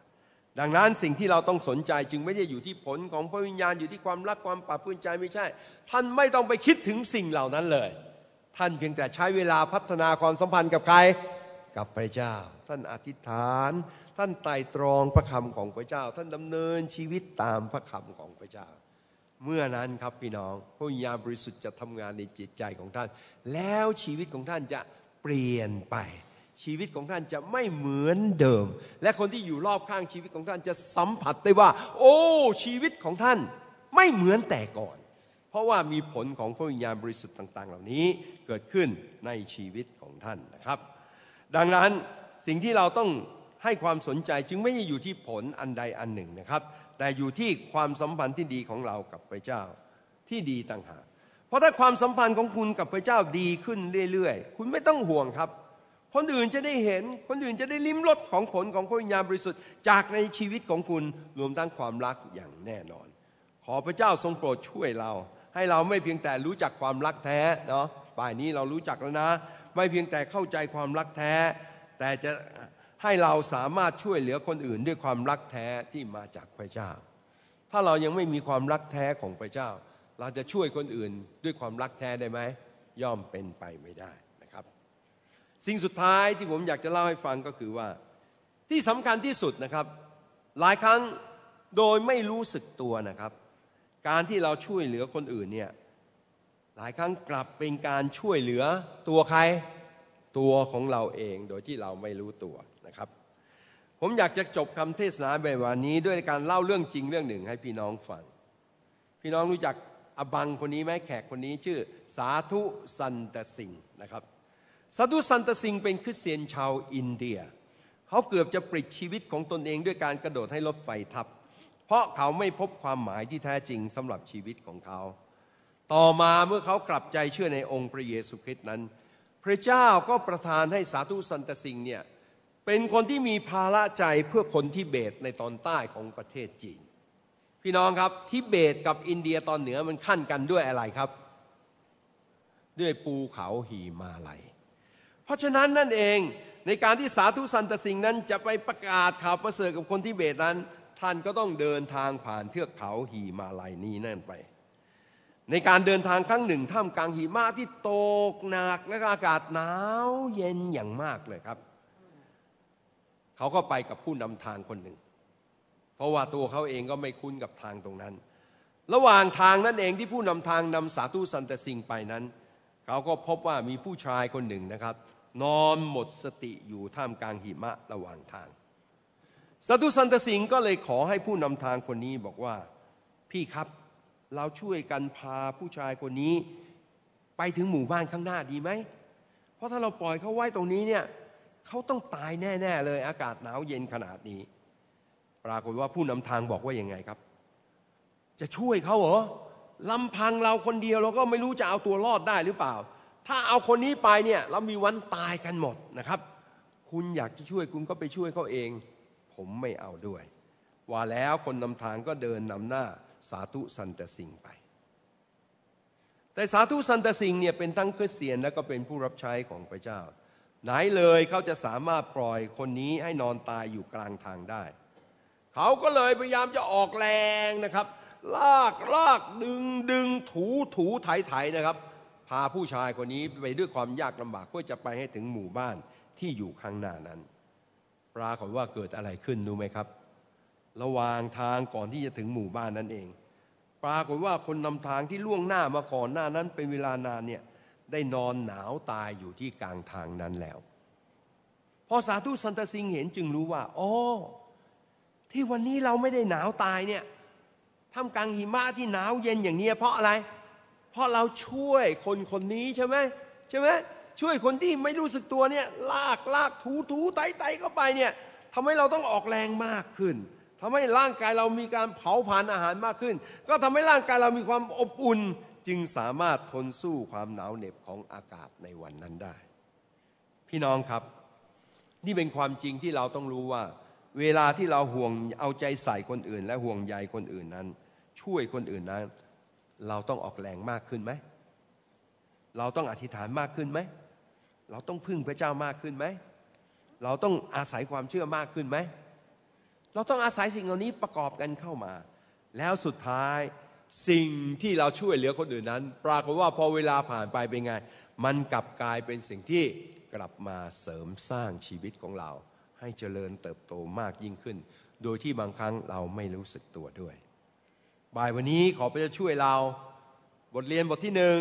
ดังนั้นสิ่งที่เราต้องสนใจจึงไม่ได้อยู่ที่ผลของพระวิญญาณอยู่ที่ความรักความปราบพื้นใจไม่ใช่ ท่านไม่ต้องไปคิดถึงสิ่งเหล่านั้นเลย ท่านเพียงแต่ใช้เวลาพัฒนาความสัมพันธ์กับใครกับพระเจ้า ท่านอธิษฐาน ท่านไต่ตรองพระคำของพระเจ้า ท่านดำเนินชีวิตตามพระคำของพระเจ้า เมื่อนั้นครับพี่น้องพระวิญญาณบริสุทธิ์จะทำงานในจิตใจของท่าน แล้วชีวิตของท่านจะเปลี่ยนไป ชีวิตของท่านจะไม่เหมือนเดิม และคนที่อยู่รอบข้างชีวิตของท่านจะสัมผัสได้ว่า โอ้ ชีวิตของท่านไม่เหมือนแต่ก่อน เพราะว่ามีผลของพระวิญญาณบริสุทธิ์ต่าง ๆ เหล่านี้เกิดขึ้นในชีวิตของท่านนะครับ ดังนั้นสิ่งที่เราต้องให้ความสนใจจึงไม่ได้อยู่ที่ผลอันใดอันหนึ่งนะครับ แต่อยู่ที่ความสัมพันธ์ที่ดีของเรากับพระเจ้าที่ดีต่างหากเพราะถ้าความสัมพันธ์ของคุณกับพระเจ้าดีขึ้นเรื่อยๆ คุณไม่ต้องห่วงครับ คนอื่นจะได้เห็น คนอื่นจะได้ลิ้มรสของผลของพระวิญญาณบริสุทธิ์จากในชีวิตของคุณรวมทั้งความรักอย่างแน่นอน ขอพระเจ้าทรงโปรดช่วยเรา ให้เราไม่เพียงแต่รู้จักความรักแท้เนาะป่ายนี้เรารู้จักแล้วนะ ไม่เพียงแต่เข้าใจความรักแท้ แต่จะ ให้เราสามารถช่วยเหลือคนอื่นด้วยความรักแท้ที่มาจากพระเจ้า ถ้าเรายังไม่มีความรักแท้ของพระเจ้า เราจะช่วยคนอื่นด้วยความรักแท้ได้ไหมย่อมเป็นไปไม่ได้นะครับ สิ่งสุดท้ายที่ผมอยากจะเล่าให้ฟังก็คือว่า ที่สำคัญที่สุดนะครับ หลายครั้งโดยไม่รู้สึกตัวนะครับ การที่เราช่วยเหลือคนอื่นเนี่ยหลายครั้งกลับเป็นการช่วยเหลือตัวใคร ตัวของเราเองโดยที่เราไม่รู้ตัวนะครับ ผมอยากจะจบคำเทศนาแบบวันนี้ด้วยการเล่าเรื่องจริงเรื่องหนึ่งให้พี่น้องฟัง พี่น้องรู้จักอบังคนนี้ไหมแขกคนนี้ชื่อ สาธุสันตสิงนะครับ สาธุสันตสิงเป็นคริสเตียนชาวอินเดีย เขาเกือบจะปลิดชีวิตของตนเองด้วยการกระโดดให้รถไฟทับ เพราะเขาไม่พบความหมายที่แท้จริงสำหรับชีวิตของเขา ต่อมาเมื่อเขากลับใจเชื่อในองค์พระเยซูคริสต์นั้น พระเจ้าก็ประทานให้สาธุสันตสิงเนี่ยเป็นคนที่มีภาระใจเพื่อคนทิเบตในตอนใต้ของประเทศจีน พี่น้องครับทิเบตกับอินเดียตอนเหนือมันขั้นกันด้วยอะไรครับ ด้วยภูเขาหิมาลัย เพราะฉะนั้นนั่นเองในการที่สาธุสันตสิงนั้นจะไปประกาศข่าวประเสริฐกับคนทิเบตนั้น ท่านก็ต้องเดินทางผ่านเทือกเขาหิมาลัยนี้นั่นไป ในการเดินทางครั้งหนึ่งท่ามกลางหิมะที่ตกหนักและอากาศหนาวเย็นอย่างมากเลยครับ เขาก็ไปกับผู้นำทางคนหนึ่ง เพราะว่าตัวเขาเองก็ไม่คุ้นกับทางตรงนั้น ระหว่างทางนั่นเองที่ผู้นำทางนำสาธุสันตสิงไปนั้น เขาก็พบว่ามีผู้ชายคนหนึ่งนะครับ นอนหมดสติอยู่ท่ามกลางหิมะระหว่างทางสาธุสันตสิงก็เลยขอให้ผู้นำทางคนนี้บอกว่าพี่ครับ เราช่วยกันพาผู้ชายคนนี้ ไปถึงหมู่บ้านข้างหน้าดีไหม เพราะถ้าเราปล่อยเขาไว้ตรงนี้เนี่ยเขาต้องตายแน่ๆเลยอากาศหนาวเย็นขนาดนี้ ปรากฏว่าผู้นำทางบอกว่ายังไงครับ จะช่วยเขาเหรอลำพังเราคนเดียวเราก็ไม่รู้จะเอาตัวรอดได้หรือเปล่า ถ้าเอาคนนี้ไปเนี่ยเรามีวันตายกันหมดนะครับ คุณอยากจะช่วยคุณก็ไปช่วยเขาเอง ผมไม่เอาด้วย ว่าแล้วคนนำทางก็เดินนำหน้า สาธุสันตสิงไป แต่สาธุสันตสิงเนี่ยเป็นทั้งคริสเตียนและก็เป็นผู้รับใช้ของพระเจ้า ไหนเลยเขาจะสามารถปล่อยคนนี้ให้นอนตายอยู่กลางทางได้ เขาก็เลยพยายามจะออกแรงนะครับ ลากลากดึงดึงถูถูไถไถนะครับ พาผู้ชายคนนี้ไปด้วยความยากลำบากเพื่อจะไปให้ถึงหมู่บ้านที่อยู่ข้างหน้านั้น ปรากฏว่าเกิดอะไรขึ้นรู้ไหมครับ ระหว่างทางก่อนที่จะถึงหมู่บ้านนั้นเอง ปรากฏว่าคนนำทางที่ล่วงหน้ามาก่อนหน้านั้นเป็นเวลานานเนี่ยได้นอนหนาวตายอยู่ที่กลางทางนั้นแล้ว พอสาธุสันตสิงเห็นจึงรู้ว่าอ๋อที่วันนี้เราไม่ได้หนาวตายเนี่ยท่ามกลางหิมะที่หนาวเย็นอย่างนี้เพราะอะไร เพราะเราช่วยคนคนนี้ใช่ไหมใช่ไหมช่วยคนที่ไม่รู้สึกตัวเนี่ยลากลากถูถูไตไตเข้าไปเนี่ยทำให้เราต้องออกแรงมากขึ้น ทำให้ร่างกายเรามีการเผาผลาญอาหารมากขึ้น ก็ทำให้ร่างกายเรามีความอบอุ่น จึงสามารถทนสู้ความหนาวเหน็บของอากาศในวันนั้นได้ พี่น้องครับ นี่เป็นความจริงที่เราต้องรู้ว่า เวลาที่เราห่วงเอาใจใส่คนอื่น และห่วงใยคนอื่นนั้น ช่วยคนอื่นนั้น เราต้องออกแรงมากขึ้นไหม เราต้องอธิษฐานมากขึ้นไหม เราต้องพึ่งพระเจ้ามากขึ้นไหม เราต้องอาศัยความเชื่อมากขึ้นไหม เราต้องอาศัยสิ่งเหล่านี้ประกอบกันเข้ามา แล้วสุดท้ายสิ่งที่เราช่วยเหลือคนอื่นนั้น ปรากฏว่าพอเวลาผ่านไปเป็นไง มันกลับกลายเป็นสิ่งที่กลับมาเสริมสร้างชีวิตของเรา ให้เจริญเติบโตมากยิ่งขึ้น โดยที่บางครั้งเราไม่รู้สึกตัวด้วย บ่ายวันนี้ขอพระเจ้าช่วยเราบทเรียนบทที่หนึ่ง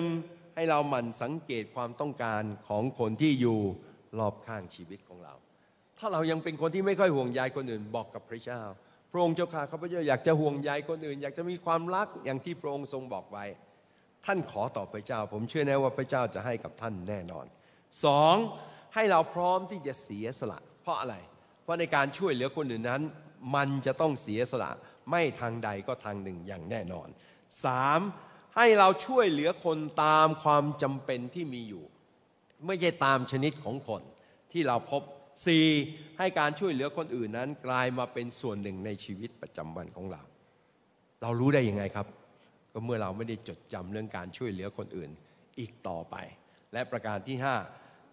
ให้เราหมั่นสังเกตความต้องการของคนที่อยู่รอบข้างชีวิตของเรา ถ้าเรายังเป็นคนที่ไม่ค่อยห่วงใยคนอื่นบอกกับพระเจ้า พระองค์เจ้าข้าข้าพเจ้าอยากจะห่วงใยคนอื่น อยากจะมีความรักอย่างที่พระองค์ทรงบอกไว้ ท่านขอต่อพระเจ้า ผมเชื่อแน่ว่าพระเจ้าจะให้กับท่านแน่นอนสองให้เราพร้อมที่จะเสียสละ เพราะอะไร เพราะในการช่วยเหลือคนอื่นนั้น มันจะต้องเสียสละ ไม่ทางใดก็ทางหนึ่งอย่างแน่นอนสามให้เราช่วยเหลือคนตามความจำเป็นที่มีอยู่ ไม่ใช่ตามชนิดของคนที่เราพบ สี่ให้การช่วยเหลือคนอื่นนั้นกลายมาเป็นส่วนหนึ่งในชีวิตประจำวันของเรา เรารู้ได้ยังไงครับ ก็เมื่อเราไม่ได้จดจำเรื่องการช่วยเหลือคนอื่นอีกต่อไป และประการที่ห้า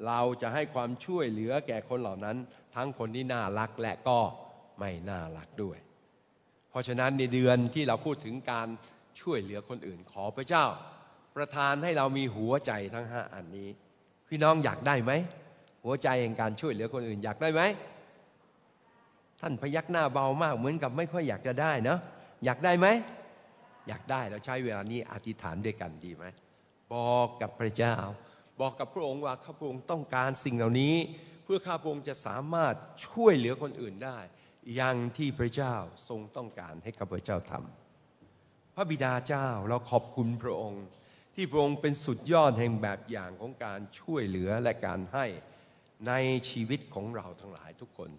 เราจะให้ความช่วยเหลือแก่คนเหล่านั้น ทั้งคนที่น่ารักและก็ไม่น่ารักด้วย เพราะฉะนั้นในเดือนที่เราพูดถึงการช่วยเหลือคนอื่น ขอพระเจ้า ประทานให้เรามีหัวใจทั้งห้าอันนี้ พี่น้องอยากได้ไหม หัวใจแห่งการช่วยเหลือคนอื่นอยากได้ไหม ท่านพยักหน้าเบามากเหมือนกับไม่ค่อยอยากจะได้เนาะอยากได้ไหม อยากได้เราใช้เวลานี้อธิษฐานด้วยกันดีไหมบอกกับพระเจ้า บอกกับพระองค์ว่าข้าพระองค์ต้องการสิ่งเหล่านี้ เพื่อข้าพระองค์จะสามารถช่วยเหลือคนอื่นได้ อย่างที่พระเจ้าทรงต้องการให้ข้าพเจ้าทำพระบิดาเจ้าเราขอบคุณพระองค์ ที่พระองค์เป็นสุดยอดแห่งแบบอย่างของการช่วยเหลือและการให้ ในชีวิตของเราทั้งหลายทุกคน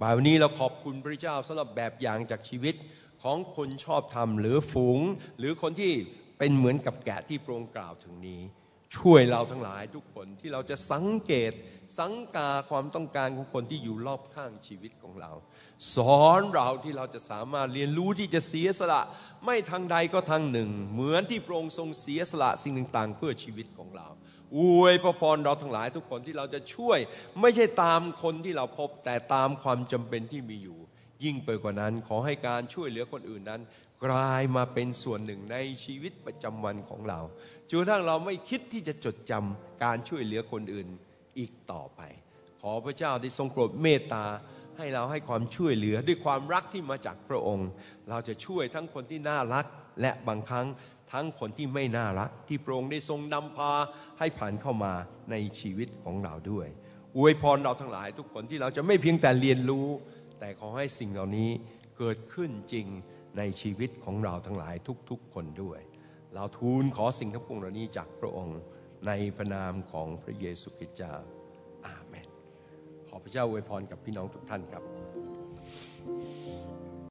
บ่ายวันนี้เราขอบคุณพระเจ้าสำหรับแบบอย่างจากชีวิตของคนชอบธรรมหรือฝูง หรือคนที่เป็นเหมือนกับแกะที่โปรงกล่าวถึงนี้ ช่วยเราทั้งหลายทุกคนที่เราจะสังเกตสังกาความต้องการของคนที่อยู่รอบข้างชีวิตของเรา สอนเราที่เราจะสามารถเรียนรู้ที่จะเสียสละ ไม่ทางใดก็ทางหนึ่ง เหมือนที่พระองค์ทรงเสียสละสิ่งต่างๆ เพื่อชีวิตของเรา อวยพระพรเราทั้งหลายทุกคนที่เราจะช่วย ไม่ใช่ตามคนที่เราพบ แต่ตามความจำเป็นที่มีอยู่ ยิ่งไปกว่านั้นขอให้การช่วยเหลือคนอื่นนั้น กลายมาเป็นส่วนหนึ่งในชีวิตประจำวันของเราจนกระทั่งเราไม่คิดที่จะจดจำการช่วยเหลือคนอื่นอีกต่อไป ขอพระเจ้าได้ทรงโปรดเมตตาให้เราให้ความช่วยเหลือด้วยความรักที่มาจากพระองค์ เราจะช่วยทั้งคนที่น่ารักและบางครั้ง ทั้งคนที่ไม่น่ารัก ที่พระองค์ได้ทรงนำพาให้ผ่านเข้ามาในชีวิตของเราด้วยอวยพรเราทั้งหลายทุกคนที่เราจะไม่เพียงแต่เรียนรู้ แต่ขอให้สิ่งเหล่านี้เกิดขึ้นจริงในชีวิตของเราทั้งหลายทุกๆคนด้วย เราทูลขอสิ่งทั้งปวงเหล่านี้จากพระองค์ในพระนามของพระเยซูคริสต์เจ้าอาเมน ขอพระเจ้าอวยพรกับพี่น้องทุกท่านครับ